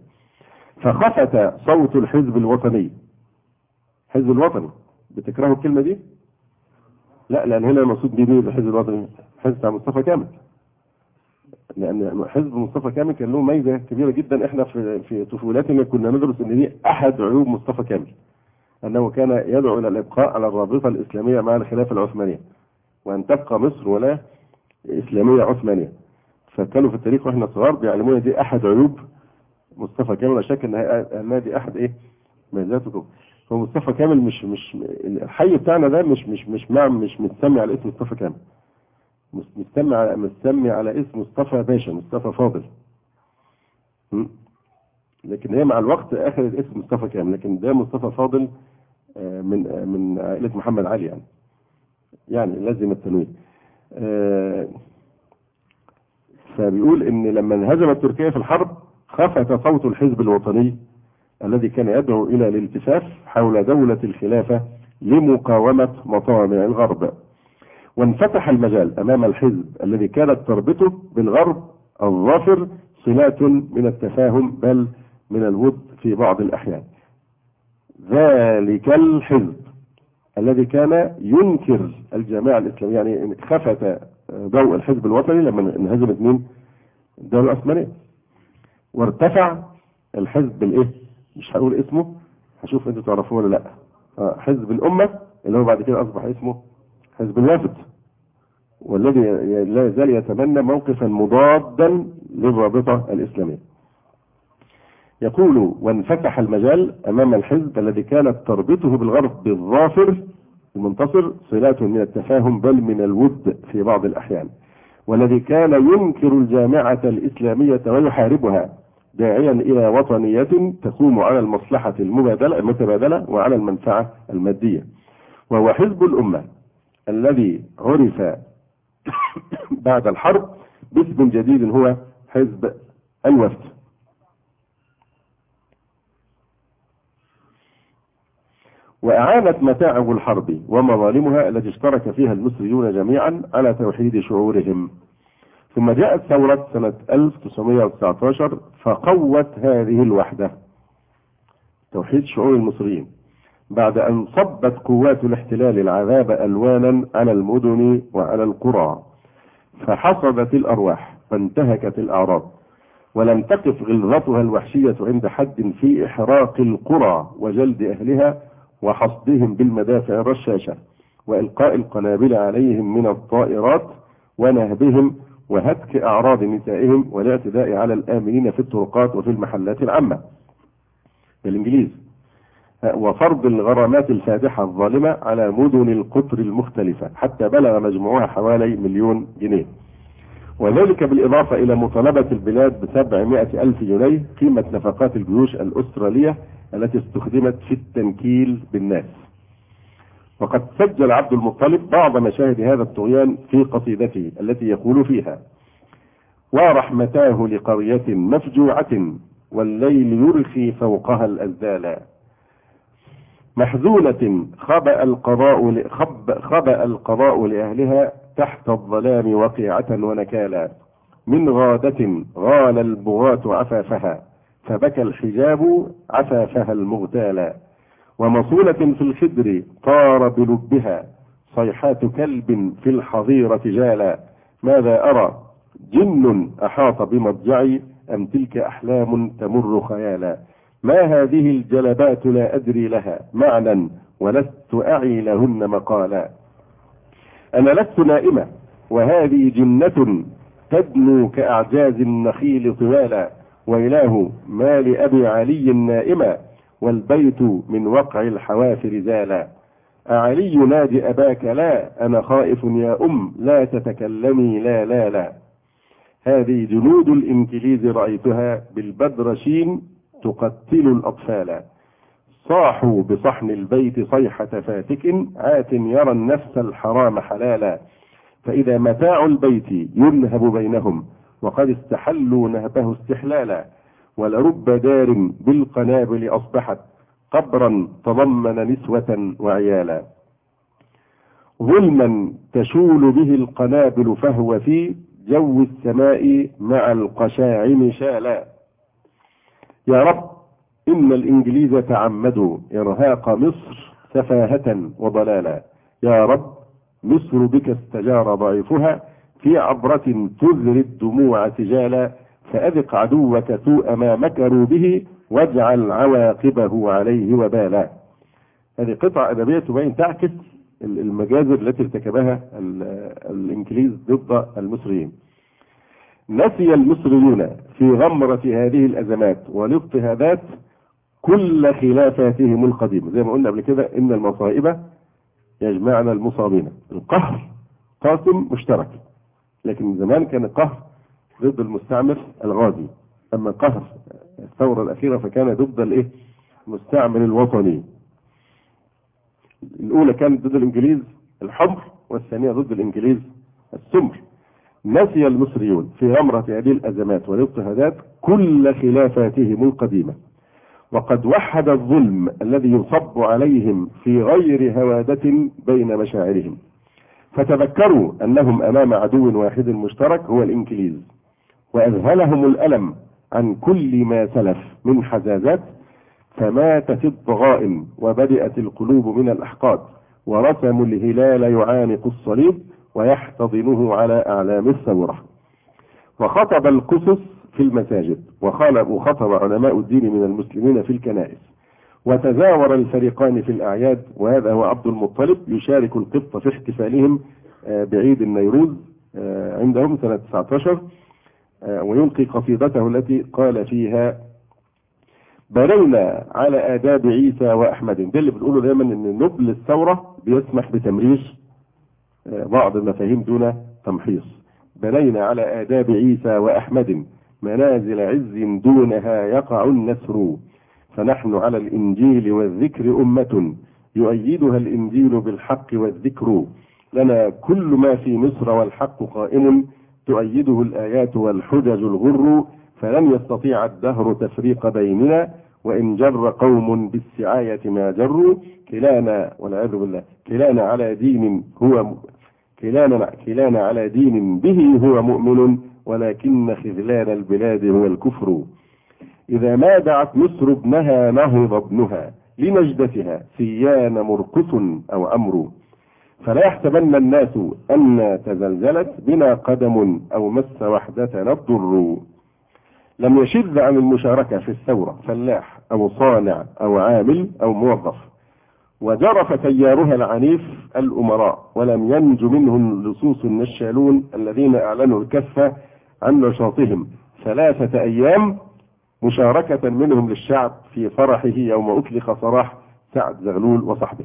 [SPEAKER 1] فخفت صوت الحزب الوطني. حزب الوطني. بتكرهوا الكلمة دي؟ لا لأن هنا المقصود بيه الحزب الوطني حزب مصطفى كامل. لأن حزب مصطفى كامل كان له ميزة كبيرة جدا. إحنا في في طفولتنا كنا ندرس إن دي أحد عيوب مصطفى كامل. أنه كان يدعو إلى الإبقاء على الرابطة الإسلامية مع الخلافة العثمانية. وأن تبقى مصر ولا إسلامية عثمانية. فكانوا في التاريخ وإحنا صغار بيعلمونا دي أحد عيوب مصطفى كامل. لا شك انها دي أحد إيه؟ ميزاته هو مصطفى كامل مش مش الحي بتاعنا ده مش مش مش مع مش متسمي على اسم مصطفى كامل. مستمع على مستمي على اسم مصطفى باشا مصطفى فاضل? لكن هي مع الوقت اخذت اسم مصطفى كامل. لكن ده مصطفى فاضل آه، من آه، من عائلة محمد علي يعني. يعني لازم التنويه فبيقول إن لما انهزمت تركيا في الحرب خفت صوت الحزب الوطني الذي كان يدعو إلى الالتفاف حول دولة الخلافة لمقاومة مطامع الغرب. وانفتح المجال أمام الحزب الذي كانت تربطه بالغرب الظافر صلات من التفاهم بل من الود في بعض الأحيان. ذلك الحزب. الذي كان ينكر الجماعة الإسلامية يعني خفت ضوء الحزب الوطني لما انهزمت مين؟ الدولة العثمانية وارتفع الحزب الإيه؟ مش هقول اسمه هشوف أنتوا تعرفوه ولا لأ آه، حزب الأمة اللي هو بعد كده أصبح اسمه حزب الوافد والذي لا يزال يتبنى موقفا مضادا للرابطة الإسلامية يقول وانفتح المجال أمام الحزب الذي كانت تربطه بالغرب بالظافر المنتصر صلات من التفاهم بل من الود في بعض الأحيان والذي كان ينكر الجامعة الإسلامية ويحاربها داعيا إلى وطنية تقوم على المصلحة المبادلة المتبادلة وعلى المنفعة المادية وهو حزب الأمة الذي عرف بعد الحرب باسم جديد هو حزب الوفد. وأعانت متاعب الحرب ومظالمها التي اشترك فيها المصريون جميعا على توحيد شعورهم. ثم جاءت ثورة سنة 1919 فقوت هذه الوحدة. توحيد شعور المصريين. بعد أن صبت قوات الاحتلال العذاب ألوانا على المدن وعلى القرى فحصدت الأرواح فانتهكت الأعراض ولم تقف غلظتها الوحشية عند حد في إحراق القرى وجلد أهلها وحصدهم بالمدافع الرشاشة وإلقاء القنابل عليهم من الطائرات ونهبهم وهتك أعراض نسائهم والاعتداء على الآمنين في الطرقات وفي المحلات العامة. بالإنجليز وفرض الغرامات الفادحة الظالمة على مدن القطر المختلفة حتى بلغ مجموعها حوالي مليون جنيه. وذلك بالإضافة إلى مطالبة البلاد بسبعمائة ألف جنيه قيمة نفقات الجيوش الأسترالية التي استخدمت في التنكيل بالناس. وقد سجل عبد المطلب بعض مشاهد هذا الطغيان في قصيدته التي يقول فيها ورحمتاه لقرية مفجوعة والليل يرخي فوقها الأزدال محزونة خبأ القضاء خب خبأ القضاء لأهلها تحت الظلام وقيعة ونكالا. من غادة غال البغاة عفافها فبكى الحجاب عفافها المغتالا. ومصولة في الخدر طار بلبها صيحات كلب في الحظيرة جالا. ماذا أرى؟ جن أحاط بمضجعي أم تلك أحلام تمر خيالا؟ ما هذه الجلبات لا أدري لها معنى ولست أعي لهن مقالا. أنا لست نائمة وهذه جنة تدنو كأعجاز النخيل طوالا. وإله ما لأبي علي نائما والبيت من وقع الحوافر زالا. أعلي نادي أباك لا أنا خائف يا أم لا تتكلمي لا لا لا. هذه جنود الإنجليز رأيتها بالبدرشين تقتل الأطفال. صاحوا بصحن البيت صيحة فاتك عات يرى النفس الحرام حلالا. فإذا متاع البيت ينهب بينهم وقد استحلوا نهبه استحلالا. ولرب دار بالقنابل أصبحت قبرا تضمن نسوة وعيالا. ظلما تشول به القنابل فهو في جو السماء مع القشاعم شالا. يا رب إن الإنجليز تعمدوا إرهاق مصر سفاهة وضلالا. يا رب مصر بك استجار ضعيفها في عبرة تذري الدموع سجالا فأذق عدوك سوء ما مكروا به واجعل عواقبه عليه وبالا. هذه قطعة أدبية تبين تعكس المجازر التي ارتكبها الإنجليز ضد المصريين. نسي المصريون في غمرة هذه الأزمات والاضطهادات كل خلافاتهم القديمة. زي ما قلنا قبل كده إن المصائب يجمعنا المصابين. القهر قاسم مشترك لكن زمان كان القهر ضد المستعمر الغازي. أما قهر الثورة الأخيرة فكان ضد الإيه؟ المستعمر الوطني. الأولى كانت ضد الإنجليز الحمر والثانية ضد الإنجليز السمر. نسي المصريون في غمرة هذه الأزمات والاضطهادات كل خلافاتهم القديمة. وقد وحد الظلم الذي يصب عليهم في غير هوادة بين مشاعرهم. فتذكروا أنهم أمام عدو واحد مشترك هو الإنجليز. وأذهلهم الألم عن كل ما سلف من حزازات فماتت الضغائن وبدأت القلوب من الأحقاد ورسموا الهلال يعانق الصليب ويحتضنه على أعلام الثورة. وخطب القسس في المساجد وخطب علماء الدين من المسلمين في الكنائس. وتزاور الفريقان في الأعياد وهذا هو عبد المطلب يشارك القبط في احتفالهم بعيد النيروز عندهم سنة 19 ويلقي قصيدته التي قال فيها بنينا على آداب عيسى وأحمد ده اللي بنقوله دايما إن نبل الثورة بيسمح بتمرير بعض المفاهيم دون تمحيص. بنينا على آداب عيسى وأحمد منازل عز دونها يقع النسر. فنحن على الإنجيل والذكر أمة. يؤيدها الإنجيل بالحق والذكر. لنا كل ما في مصر والحق قائم. تؤيده الآيات والحجج الغر. فلن يستطيع الدهر تفريق بيننا. وإن جر قوم بالسعاية ما جروا كلانا والعياذ بالله كلانا على دين هو كلانا كلانا على دين به هو مؤمن ولكن خذلان البلاد هو الكفر. إذا ما دعت مصر ابنها نهض ابنها لنجدتها سيان مرقص أو أمر. فلا يحسبن الناس أن تزلزلت بنا قدم أو مس وحدتنا الضر لم يشذ عن المشاركة في الثورة فلاح أو صانع أو عامل أو موظف. وجرف تيارها العنيف الأمراء ولم ينج منهم اللصوص النشالون الذين أعلنوا الكف عن نشاطهم. ثلاثة أيام مشاركة منهم للشعب في فرحه يوم أطلق سراح سعد زغلول وصحبه.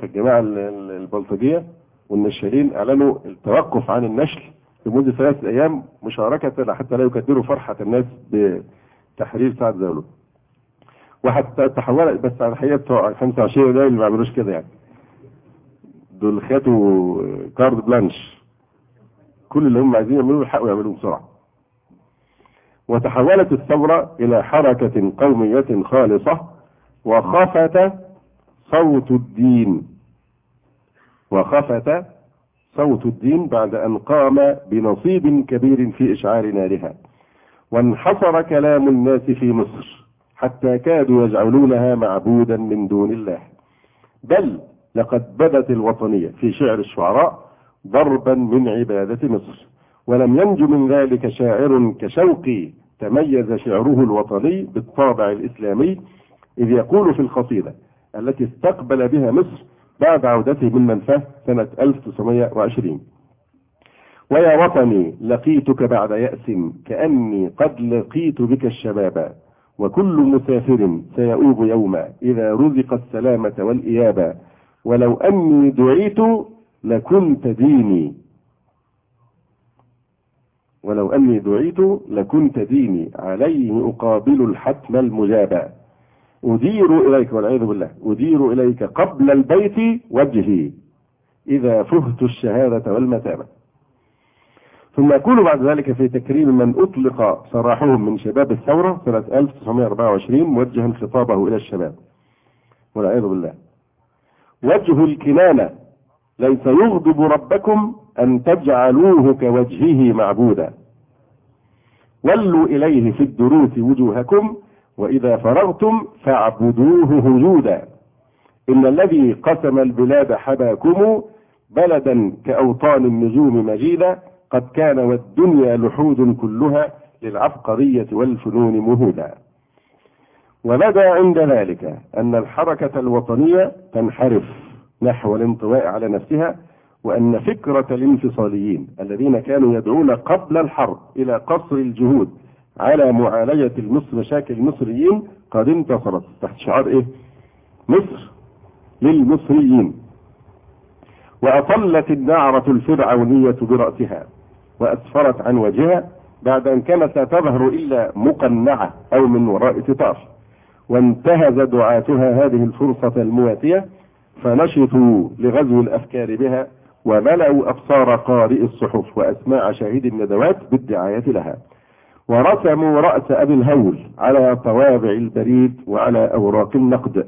[SPEAKER 1] فالجماعة البلطجية والنشالين أعلنوا التوقف عن النشل لمدة ثلاثة أيام مشاركة حتى لا يكدروا فرحة الناس بتحرير سعد زغلول. وحتى تحولت بس على الحقيقة بتوع 25 يناير اللي ما عملوش كده يعني. دول خدوا كارد بلانش. كل اللي هم عايزين يعملوه يلحقوا يعملوه بسرعة. وتحولت الثورة إلى حركة قومية خالصة وخفت صوت الدين. وخفت صوت الدين بعد أن قام بنصيب كبير في إشعال نارها. وانحصر كلام الناس في مصر حتى كادوا يجعلونها معبودا من دون الله. بل لقد بدت الوطنية في شعر الشعراء ضربا من عبادة مصر. ولم ينج من ذلك شاعر كشوقي تميز شعره الوطني بالطابع الإسلامي إذ يقول في القصيدة التي استقبل بها مصر بعد عودته من منفاه سنة 1920 ويا وطني لقيتك بعد يأس كأني قد لقيت بك الشباب وكل مسافر سيؤوب يوما إذا رزق السلامة والإيابة ولو أني دعيت لكنت ديني. ولو أني دعيت لكنت ديني عليه أقابل الحتم المجابى أدير إليك والعياذ بالله. أدير إليك قبل البيت وجهي. إذا فهت الشهادة والمتابة ثم يقول بعد ذلك في تكريم من أطلق سراحهم من شباب الثورة سنة 1924 موجها خطابه إلى الشباب. والعياذ بالله. وجه الكنانة. ليس يغضب ربكم أن تجعلوه كوجهه معبودا. ولوا إليه في الدروس وجوهكم وإذا فرغتم فاعبدوه هجودا إن الذي قسم البلاد حباكم بلدا كأوطان النجوم مجيدا. قد كان والدنيا لحود كلها للعبقرية والفنون مهودا. وبدا عند ذلك؟ أن الحركة الوطنية تنحرف نحو الانطواء على نفسها وأن فكرة الانفصاليين الذين كانوا يدعون قبل الحرب إلى قصر الجهود على معالجة المصر مشاكل المصريين قد انتصرت. تحت شعار إيه؟ مصر للمصريين. وأطلت النعرة الفرعونية برأسها وأسفرت عن وجهها بعد أن كانت لا تظهر إلا مقنعة أو من وراء ستار وانتهز دعاتها هذه الفرصة المواتية فنشطوا لغزو الأفكار بها وملأوا أبصار قارئ الصحف وأسماع شاهد الندوات بالدعاية لها. ورسموا رأس أبي الهول على طوابع البريد وعلى أوراق النقد.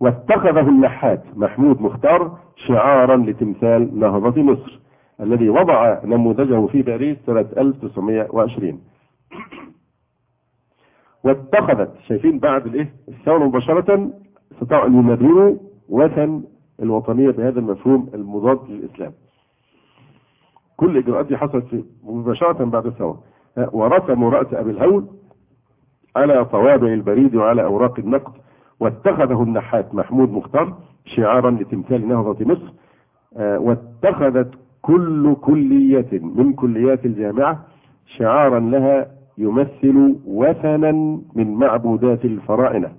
[SPEAKER 1] واتخذه النحات محمود مختار شعارا لتمثال نهضة مصر الذي وضع نموذجه في باريس سنة 1920 واتخذت شايفين بعد الإيه؟ الثورة مباشرة استطاعوا ان يمرروا وثن الوطنية بهذا المفهوم المضاد للإسلام. كل الإجراءات دي حصلت مباشرة بعد الثورة. ورسموا رأس أبي الهول على طوابع البريد وعلى أوراق النقد واتخذه النحات محمود مختار شعارا لتمثال نهضة مصر واتخذت كل كلية من كليات الجامعة شعارا لها يمثل وثنا من معبودات الفراعنة.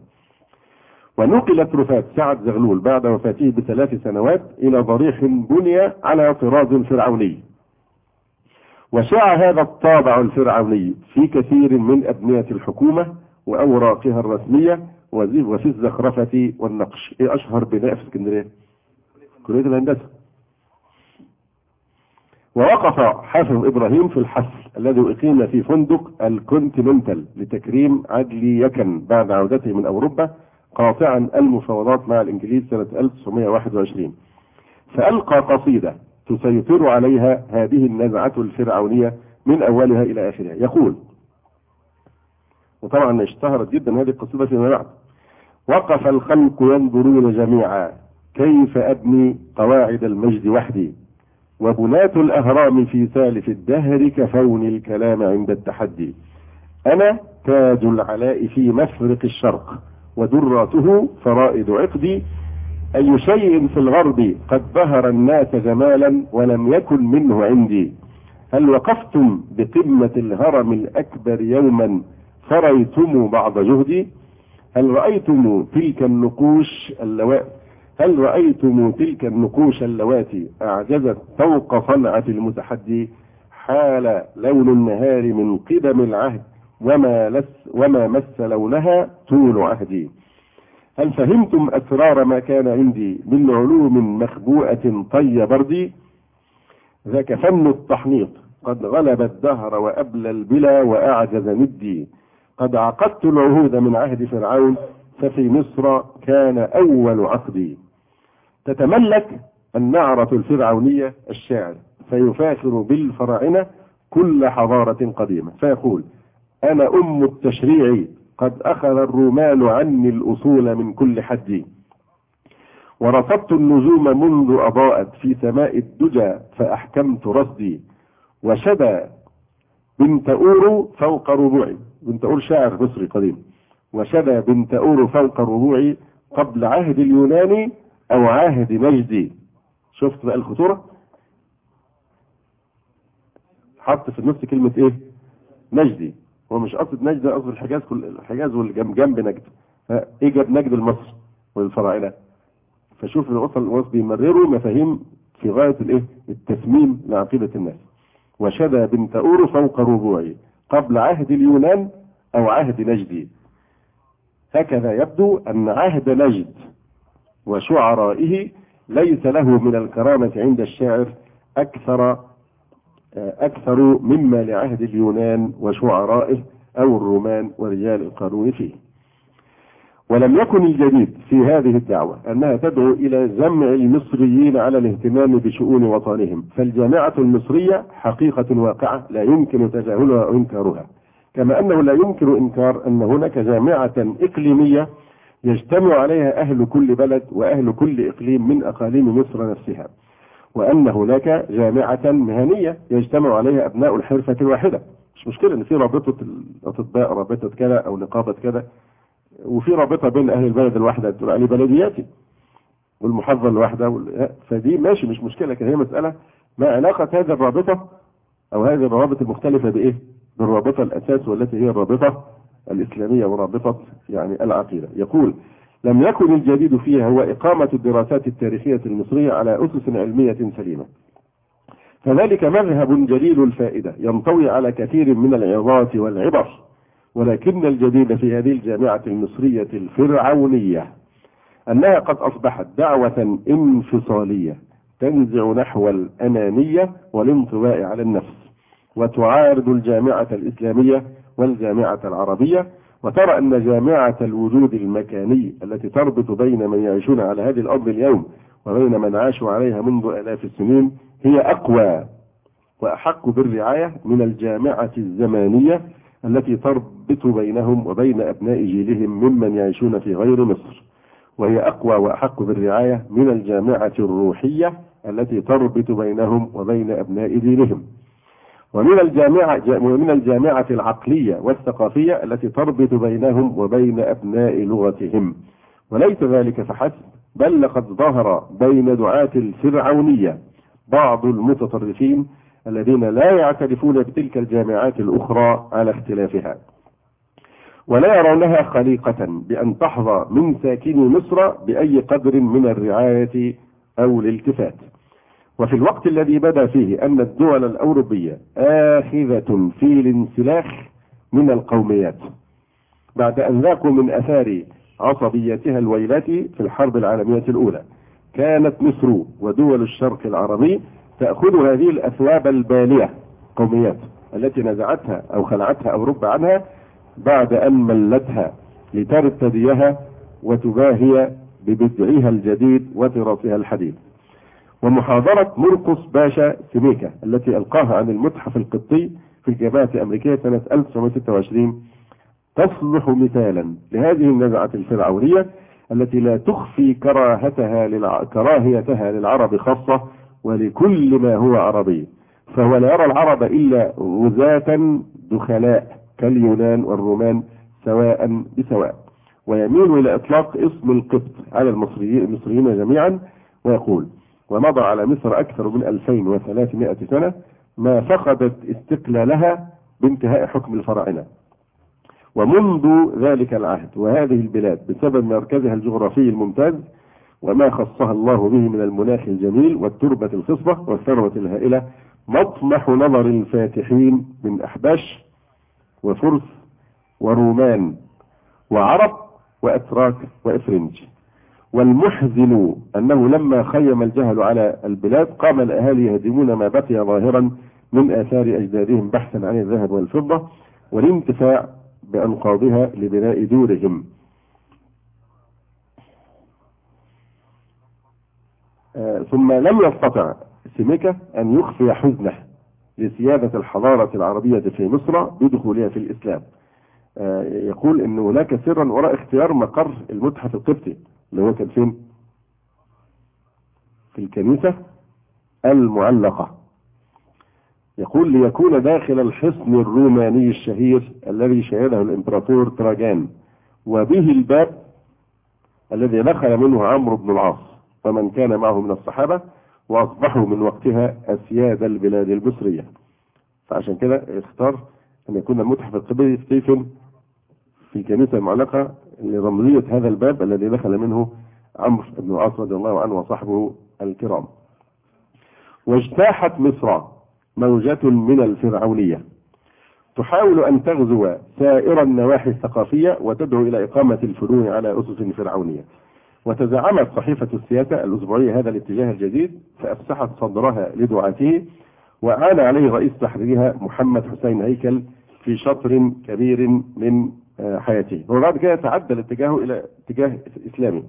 [SPEAKER 1] ونقلت رفات سعد زغلول بعد وفاته بثلاث سنوات إلى ضريح بني على طراز فرعوني. وشاع هذا الطابع الفرعوني في كثير من أبنية الحكومة وأوراقها الرسمية وفي الزخرفة والنقش. إيه أشهر بناء في اسكندرية؟ كلية الهندسة. ووقف حافظ إبراهيم في الحفل الذي أقيم في فندق الكونتيننتال لتكريم عدلي يكن بعد عودته من أوروبا قاطعا المفاوضات مع الإنجليز سنة 1921 فألقى قصيدة تسيطر عليها هذه النزعة الفرعونية من أولها إلى آخرها. يقول وطبعا اشتهرت جدا هذه القصيدة فيما بعد وقف الخلق ينظرون جميعا كيف أبني قواعد المجد وحدي؟ وبناة الأهرام في سالف الدهر كفون الكلام عند التحدي. أنا تاج العلاء في مفرق الشرق ودراته فرائد عقدي أي شيء في الغرب قد بهر الناس جمالا ولم يكن منه عندي. هل وقفتم بقمة الهرم الأكبر يوما فريتم بعض جهدي؟ هل رأيتم تلك النقوش اللواتي هل رأيتم تلك النقوش اللواتي؟ أعجزت فوق صنعة المتحدي. حال لون النهار من قدم العهد وما, لس وما مس لونها طول عهدي. هل فهمتم أسرار ما كان عندي من علوم مخبوءة طي بردي ذاك فن التحنيط. قد غلب الدهر وأبلى البلا وأعجز ندي قد عقدت العهود من عهد فرعون ففي مصر كان أول عقدي. تتملك النعرة الفرعونية الشاعر فيفاخر بالفراعنة كل حضارة قديمة. فيقول أنا أم التشريع قد أخذ الرومان عني الأصول من كل حد. ورصدت النجوم منذ أضاءت في سماء الدجى فأحكمت رصدي. وشدى بنت أورو فوق ربوعي. بنت أور شاعر مصري قديم. وشدى بنت أورو فوق ربوعي قبل عهد اليوناني أو عهد مجدي شفت بقى الخطورة؟ حط في النص كلمة إيه؟ مجدي. هو مش قصد نجد قصد الحجاز كل الحجاز واللي جنب نجد. إيه جاب نجد لمصر والفراعنه فشوف الوصل الوصل بيمرروا مفاهيم في غاية الإيه؟ التسميم لعقيدة الناس. وشدى بنت اور فوق ربوعي قبل عهد اليونان أو عهد نجدي هكذا يبدو أن عهد نجد وشعرائه ليس له من الكرامة عند الشاعر أكثر أكثر مما لعهد اليونان وشعرائه أو الرومان ورجال القانون فيه. ولم يكن الجديد في هذه الدعوة أنها تدعو إلى جمع المصريين على الاهتمام بشؤون وطنهم. فالجامعة المصرية حقيقة واقعة لا يمكن تجاهلها أو إنكارها. كما أنه لا يمكن إنكار أن هناك جامعة إقليمية يجتمع عليها أهل كل بلد وأهل كل إقليم من أقاليم مصر نفسها. وأن هناك جامعة مهنية يجتمع عليها أبناء الحرفة الواحدة مش مشكلة إن في رابطة الأطباء رابطة كذا أو نقابة كذا وفي رابطة بين أهل البلد الواحدة تقول عليه بلدياتي والمحافظة الواحدة وال... فدي ماشي مش مشكلة لكن هي مسألة ما علاقة هذه الرابطة أو هذه الروابط المختلفة بإيه؟ بالرابطة الأساس والتي هي الرابطة الإسلامية ورابطة يعني العقيدة يقول لم يكن الجديد فيها هو إقامة الدراسات التاريخية المصرية على أسس علمية سليمة. فذلك مذهب جليل الفائدة ينطوي على كثير من العظات والعبر ولكن الجديد في هذه الجامعة المصرية الفرعونية أنها قد أصبحت دعوة انفصالية تنزع نحو الأنانية والانطواء على النفس وتعارض الجامعة الإسلامية والجامعة العربية وترى أن جامعة الوجود المكاني التي تربط بين من يعيشون على هذه الأرض اليوم وبين من عاشوا عليها منذ آلاف السنين هي أقوى وأحق بالرعاية من الجامعة الزمانية التي تربط بينهم وبين أبناء جيلهم ممن يعيشون في غير مصر. وهي أقوى وأحق بالرعاية من الجامعة الروحية التي تربط بينهم وبين أبناء دينهم. ومن الجامعة ومن الجامعة العقلية والثقافية التي تربط بينهم وبين أبناء لغتهم. وليس ذلك فحسب بل لقد ظهر بين دعاة الفرعونية بعض المتطرفين الذين لا يعترفون بتلك الجامعات الأخرى على اختلافها. ولا يرونها خليقة بأن تحظى من ساكني مصر بأي قدر من الرعاية أو الالتفات. وفي الوقت الذي بدا فيه أن الدول الأوروبية آخذة في الانسلاخ من القوميات. بعد أن ذاقوا من أثار عصبيتها الويلة في الحرب العالمية الأولى كانت مصر ودول الشرق العربي تأخذ هذه الأثواب البالية قوميات التي نزعتها أو خلعتها أوروبا عنها بعد أن ملتها لترتديها وتباهي ببدعها الجديد وتراثها الحديث ومحاضرة مرقس باشا سميكا التي ألقاها عن المتحف القبطي في الجامعة الأمريكية سنة 1926 تصلح مثالا لهذه النزعة الفرعونية التي لا تخفي كراهتها للع... كراهيتها للعرب خاصة ولكل ما هو عربي. فهو لا يرى العرب إلا غزاة دخلاء كاليونان والرومان سواء بسواء. ويميل إلى إطلاق اسم القبط على المصريين جميعا ويقول ومضى على مصر أكثر من 2300 سنة ما فقدت استقلالها بانتهاء حكم الفراعنة. ومنذ ذلك العهد وهذه البلاد بسبب مركزها الجغرافي الممتاز وما خصها الله به من المناخ الجميل والتربة الخصبة والثروة الهائلة مطمح نظر الفاتحين من أحباش وفرس ورومان وعرب وأتراك وإفرنج. والمحزن أنه لما خيم الجهل على البلاد قام الأهالي يهدمون ما بقي ظاهرا من آثار أجدادهم بحثا عن الذهب والفضة والانتفاع بأنقاضها لبناء دورهم. آه ثم لم يستطع سيميكا أن يخفي حزنه لسيادة الحضارة العربية في مصر بدخولها في الإسلام. آه يقول أن هناك سرا وراء اختيار مقر المتحف القبطي. اللي هو كان فين؟ في الكنيسة المعلقة. يقول ليكون داخل الحصن الروماني الشهير الذي شهده الإمبراطور تراجان وبه الباب الذي دخل منه عمرو بن العاص ومن كان معه من الصحابة وأصبحوا من وقتها أسياد البلاد المصرية. فعشان كده اختار أن يكون المتحف القبطي ستيفن في الكنيسة المعلقة لرمزية هذا الباب الذي دخل منه عمرو بن العاص رضي الله عنه وصحبه الكرام. واجتاحت مصر موجة من الفرعونية. تحاول أن تغزو سائر النواحي الثقافية وتدعو إلى إقامة الفنون على أسس فرعونية. وتزعمت صحيفة السياسة الأسبوعية هذا الاتجاه الجديد فأفسحت صدرها لدعاته وعان عليه رئيس تحريرها محمد حسين هيكل في شطر كبير من حياته وبعد كده تعدل اتجاهه إلى اتجاه إسلامي.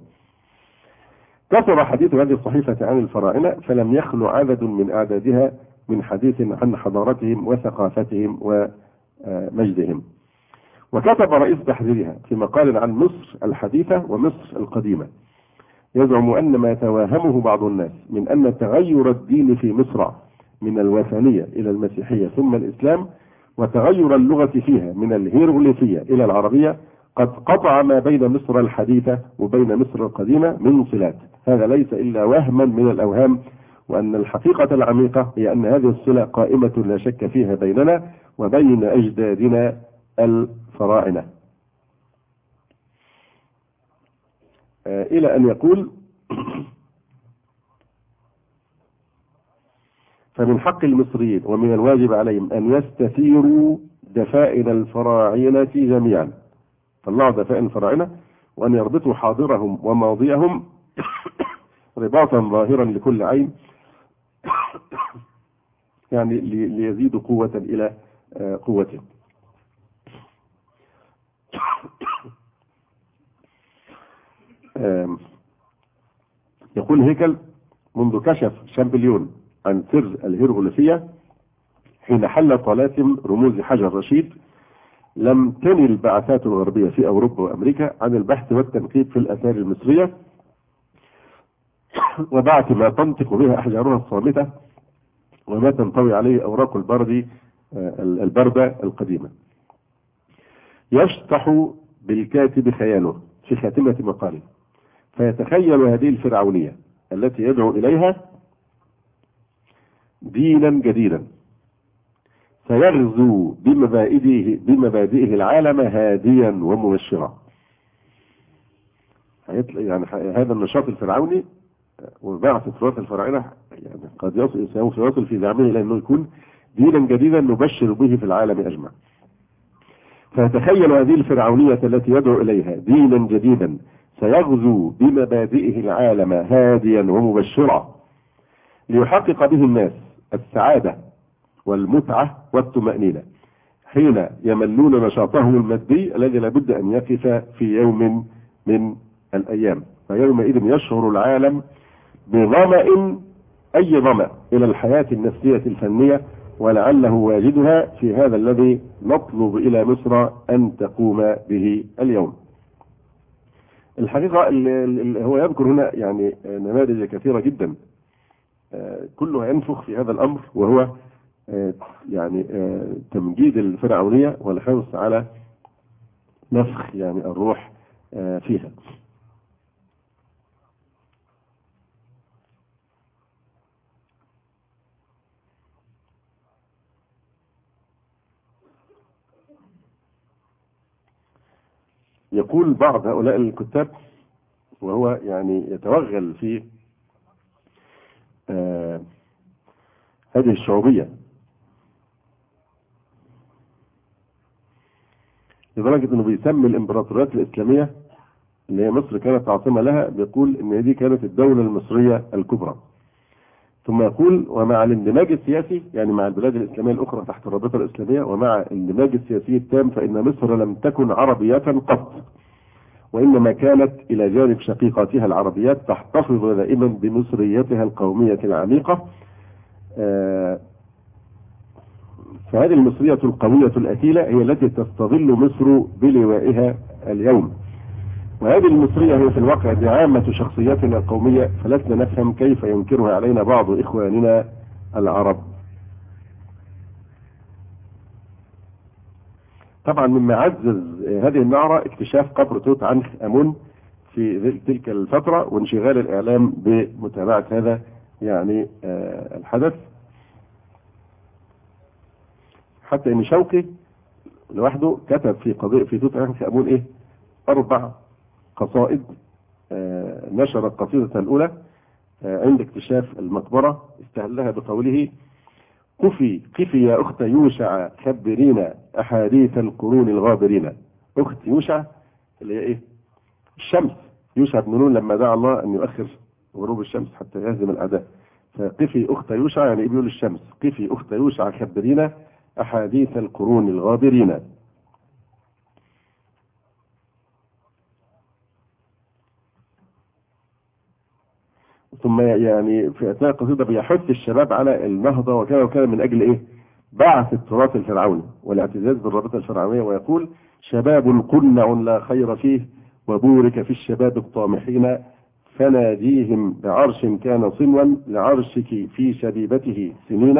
[SPEAKER 1] كثر حديث هذه الصحيفة عن الفراعنة فلم يخلو عدد من أعدادها من حديث عن حضارتهم وثقافتهم ومجدهم. وكتب رئيس تحريرها في مقال عن مصر الحديثة ومصر القديمة. يزعم أن ما توهمه بعض الناس من أن تغير الدين في مصر من الوثنية إلى المسيحية ثم الإسلام وتغير اللغة فيها من الهيروغليفية إلى العربية قد قطع ما بين مصر الحديثة وبين مصر القديمة من صلات. هذا ليس إلا وهما من الأوهام وأن الحقيقة العميقة هي أن هذه الصلة قائمة لا شك فيها بيننا وبين أجدادنا الفراعنة. إلى أن يقول فمن حق المصريين ومن الواجب عليهم أن يستثيروا دفائن الفراعنة جميعا. طلعوا دفائن الفراعنة وأن يربطوا حاضرهم وماضيهم رباطا ظاهرا لكل عين يعني ليزيدوا قوة إلى قوته يقول هيكل منذ كشف شامبليون عن سر الهيروغليفية حين حل طلاسم رموز حجر رشيد لم تنل البعثات الغربية في أوروبا وأمريكا عن البحث والتنقيب في الآثار المصرية وبعث ما تنطق بها أحجارها الصامتة وما تنطوي عليه أوراق البرد البردة القديمة. يشطح بالكاتب خياله في خاتمة مقاله فيتخيل هذه الفرعونية التي يدعو إليها دينا جديدا. سيغزو بمبادئه بمبادئه العالم هاديا ومبشرا. يعني هذا النشاط الفرعوني وبعث تراث الفراعنة يعني قد يصل في زعمه إلى أنه يكون دينا جديدا نبشر به في العالم أجمع. فيتخيل هذه الفرعونية التي يدعو إليها دينا جديدا سيغزو بمبادئه العالم هاديا ومبشرا. ليحقق به الناس السعادة والمتعة والطمأنينة حين يملون نشاطهم المادي الذي لابد أن يقف في يوم من الأيام فيومئذ يشعر العالم بظمأ أي ظمأ إلى الحياة النفسية الفنية ولعله واجدها في هذا الذي نطلب إلى مصر أن تقوم به اليوم. الحقيقة هو يذكر هنا يعني نماذج كثيرة جدا. كلها ينفخ في هذا الأمر وهو يعني تمجيد الفرعونية والحرص على نفخ يعني الروح فيها. يقول بعض هؤلاء الكتاب وهو يعني يتوغل في آه هذه الشعوبية. لدرجة إنه بيسمي الإمبراطوريات الإسلامية اللي هي مصر كانت عاصمة لها بيقول إن دي كانت الدولة المصرية الكبرى. ثم يقول ومع الاندماج السياسي يعني مع البلاد الإسلامية الأخرى تحت الرابطة الإسلامية ومع الاندماج السياسي التام فإن مصر لم تكن عربية قط وإنما كانت إلى جانب شقيقاتها العربيات تحتفظ دائما بمصريتها القومية العميقة. فهذه المصرية القوية الأثيلة هي التي تستظل مصر بلوائها اليوم. وهذه المصرية هي في الواقع دعامة شخصياتنا القومية فلسنا نفهم كيف ينكرها علينا بعض إخواننا العرب. طبعا مما عزز هذه النعرة اكتشاف قبر توت عنخ أمون في تلك الفترة وانشغال الإعلام بمتابعة هذا يعني الحدث. حتى إن شوقي لوحده كتب في قضية في توت عنخ أمون إيه؟ أربع قصائد نشر القصيدة الأولى عند اكتشاف المقبرة استهلها بقوله قفي قفي يا أخت يوشع خبرينا أحاديث القرون الغابرين. أخت يوشع اللي هي إيه؟ الشمس. يوشع بن نون لما دعا الله أن يؤخر غروب الشمس حتى يهزم الأعداء. فقفي أخت يوشع يعني بيقول الشمس. قفي أخت يوشع خبرينا أحاديث القرون الغابرين. ثم يعني في أثناء القصيدة بيحث الشباب على النهضه وكذا وكذا من أجل إيه؟ بعث التراث الفرعوني والاعتزاز بالرابطة الفرعونية ويقول شباب قنع لا خير فيه وبورك في الشباب الطامحين فناديهم بعرش كان صنوا لعرشك في شبيبته سنين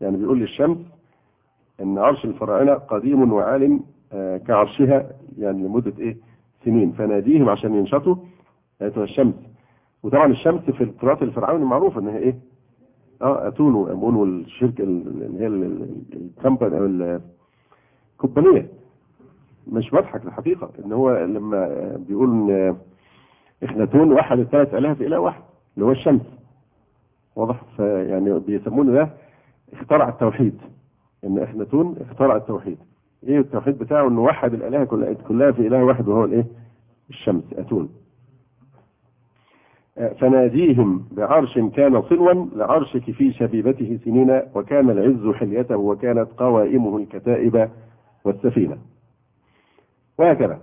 [SPEAKER 1] يعني بيقول للشمس إن عرش الفراعنة قديم وعال آه، كعرشها يعني لمدة إيه؟ سنين فناديهم عشان ينشطوا الشمس وطبعا الشمس في التراث الفرعوني معروف إنها إيه؟ آه أتون وأمون والشركة اللي هي الكمباني أو الكومبانيه مش بضحك الحقيقة إن هو لما بيقول إن اخناتون وحد الثلاث اله في اله واحد اللي هو الشمس. واضح؟ فيعني بيسمونه ده اخترع التوحيد. إن اخناتون اخترع التوحيد. إيه التوحيد بتاعه؟ انه وحد الآلهة كلها في إله واحد وهو الإيه؟ الشمس أتون. فناديهم بعرش كان صلوا لعرشك في شبيبته سنين وكان العز حليته وكانت قوائمه الكتائب والسفينة. وهكذا.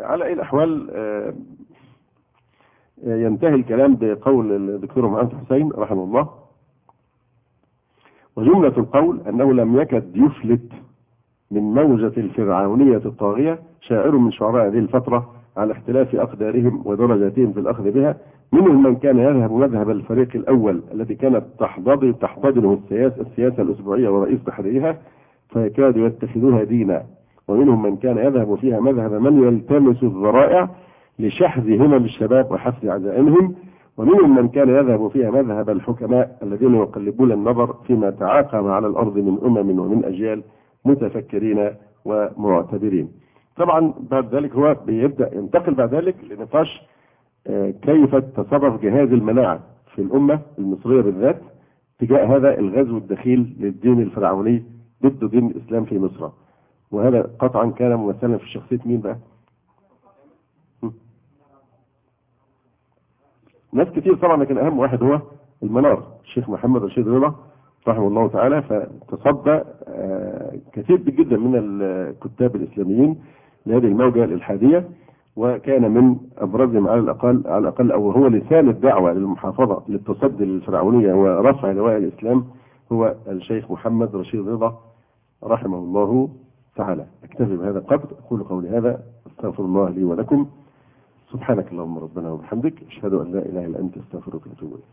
[SPEAKER 1] على أي الأحوال آه، ينتهي الكلام بقول الدكتور محمد حسين رحمه الله. وجملة القول أنه لم يكد يفلت من موجة الفرعونية الطاغية شاعر من شعراء هذه الفترة على اختلاف أقدارهم ودرجاتهم في الأخذ بها منهم من كان يذهب مذهب الفريق الأول الذي كانت تحتضن تحتضنه السياسة, السياسة الأسبوعية ورئيس تحريرها فيكادوا يتخذوها دينا. ومنهم من كان يذهب فيها مذهب من يلتمس الذرائع لشحذ همم الشباب وحفز عزائمهم. ومنهم من كان يذهب فيها مذهب الحكماء الذين يقلبون النظر فيما تعاقب على الأرض من أمم ومن أجيال. متفكرين ومعتبرين. طبعا بعد ذلك هو بيبدأ ينتقل بعد ذلك لنقاش آه، كيف تصرف جهاز المناعة في الأمة المصرية بالذات تجاه هذا الغزو الدخيل للدين الفرعوني ضد دين الإسلام في مصر. وهذا قطعا كان ممثلا في شخصية مين بقى؟ ناس كتير طبعا لكن أهم واحد هو المنار الشيخ محمد رشيد رضا رحمه الله تعالى فتصدى آه، كثير جدا من الكتاب الإسلاميين لهذه الموجة الإلحادية وكان من أبرزهم على الأقل على الأقل أو هو لسان الدعوة للمحافظة للتصدي للفرعونية ورفع لواء الإسلام هو الشيخ محمد رشيد رضا رحمه الله تعالى. أكتفي بهذا القدر أقول قولي هذا أستغفر الله لي ولكم. سبحانك اللهم ربنا وبحمدك أشهد أن لا إله إلا أنت أستغفرك وأتوب إليك.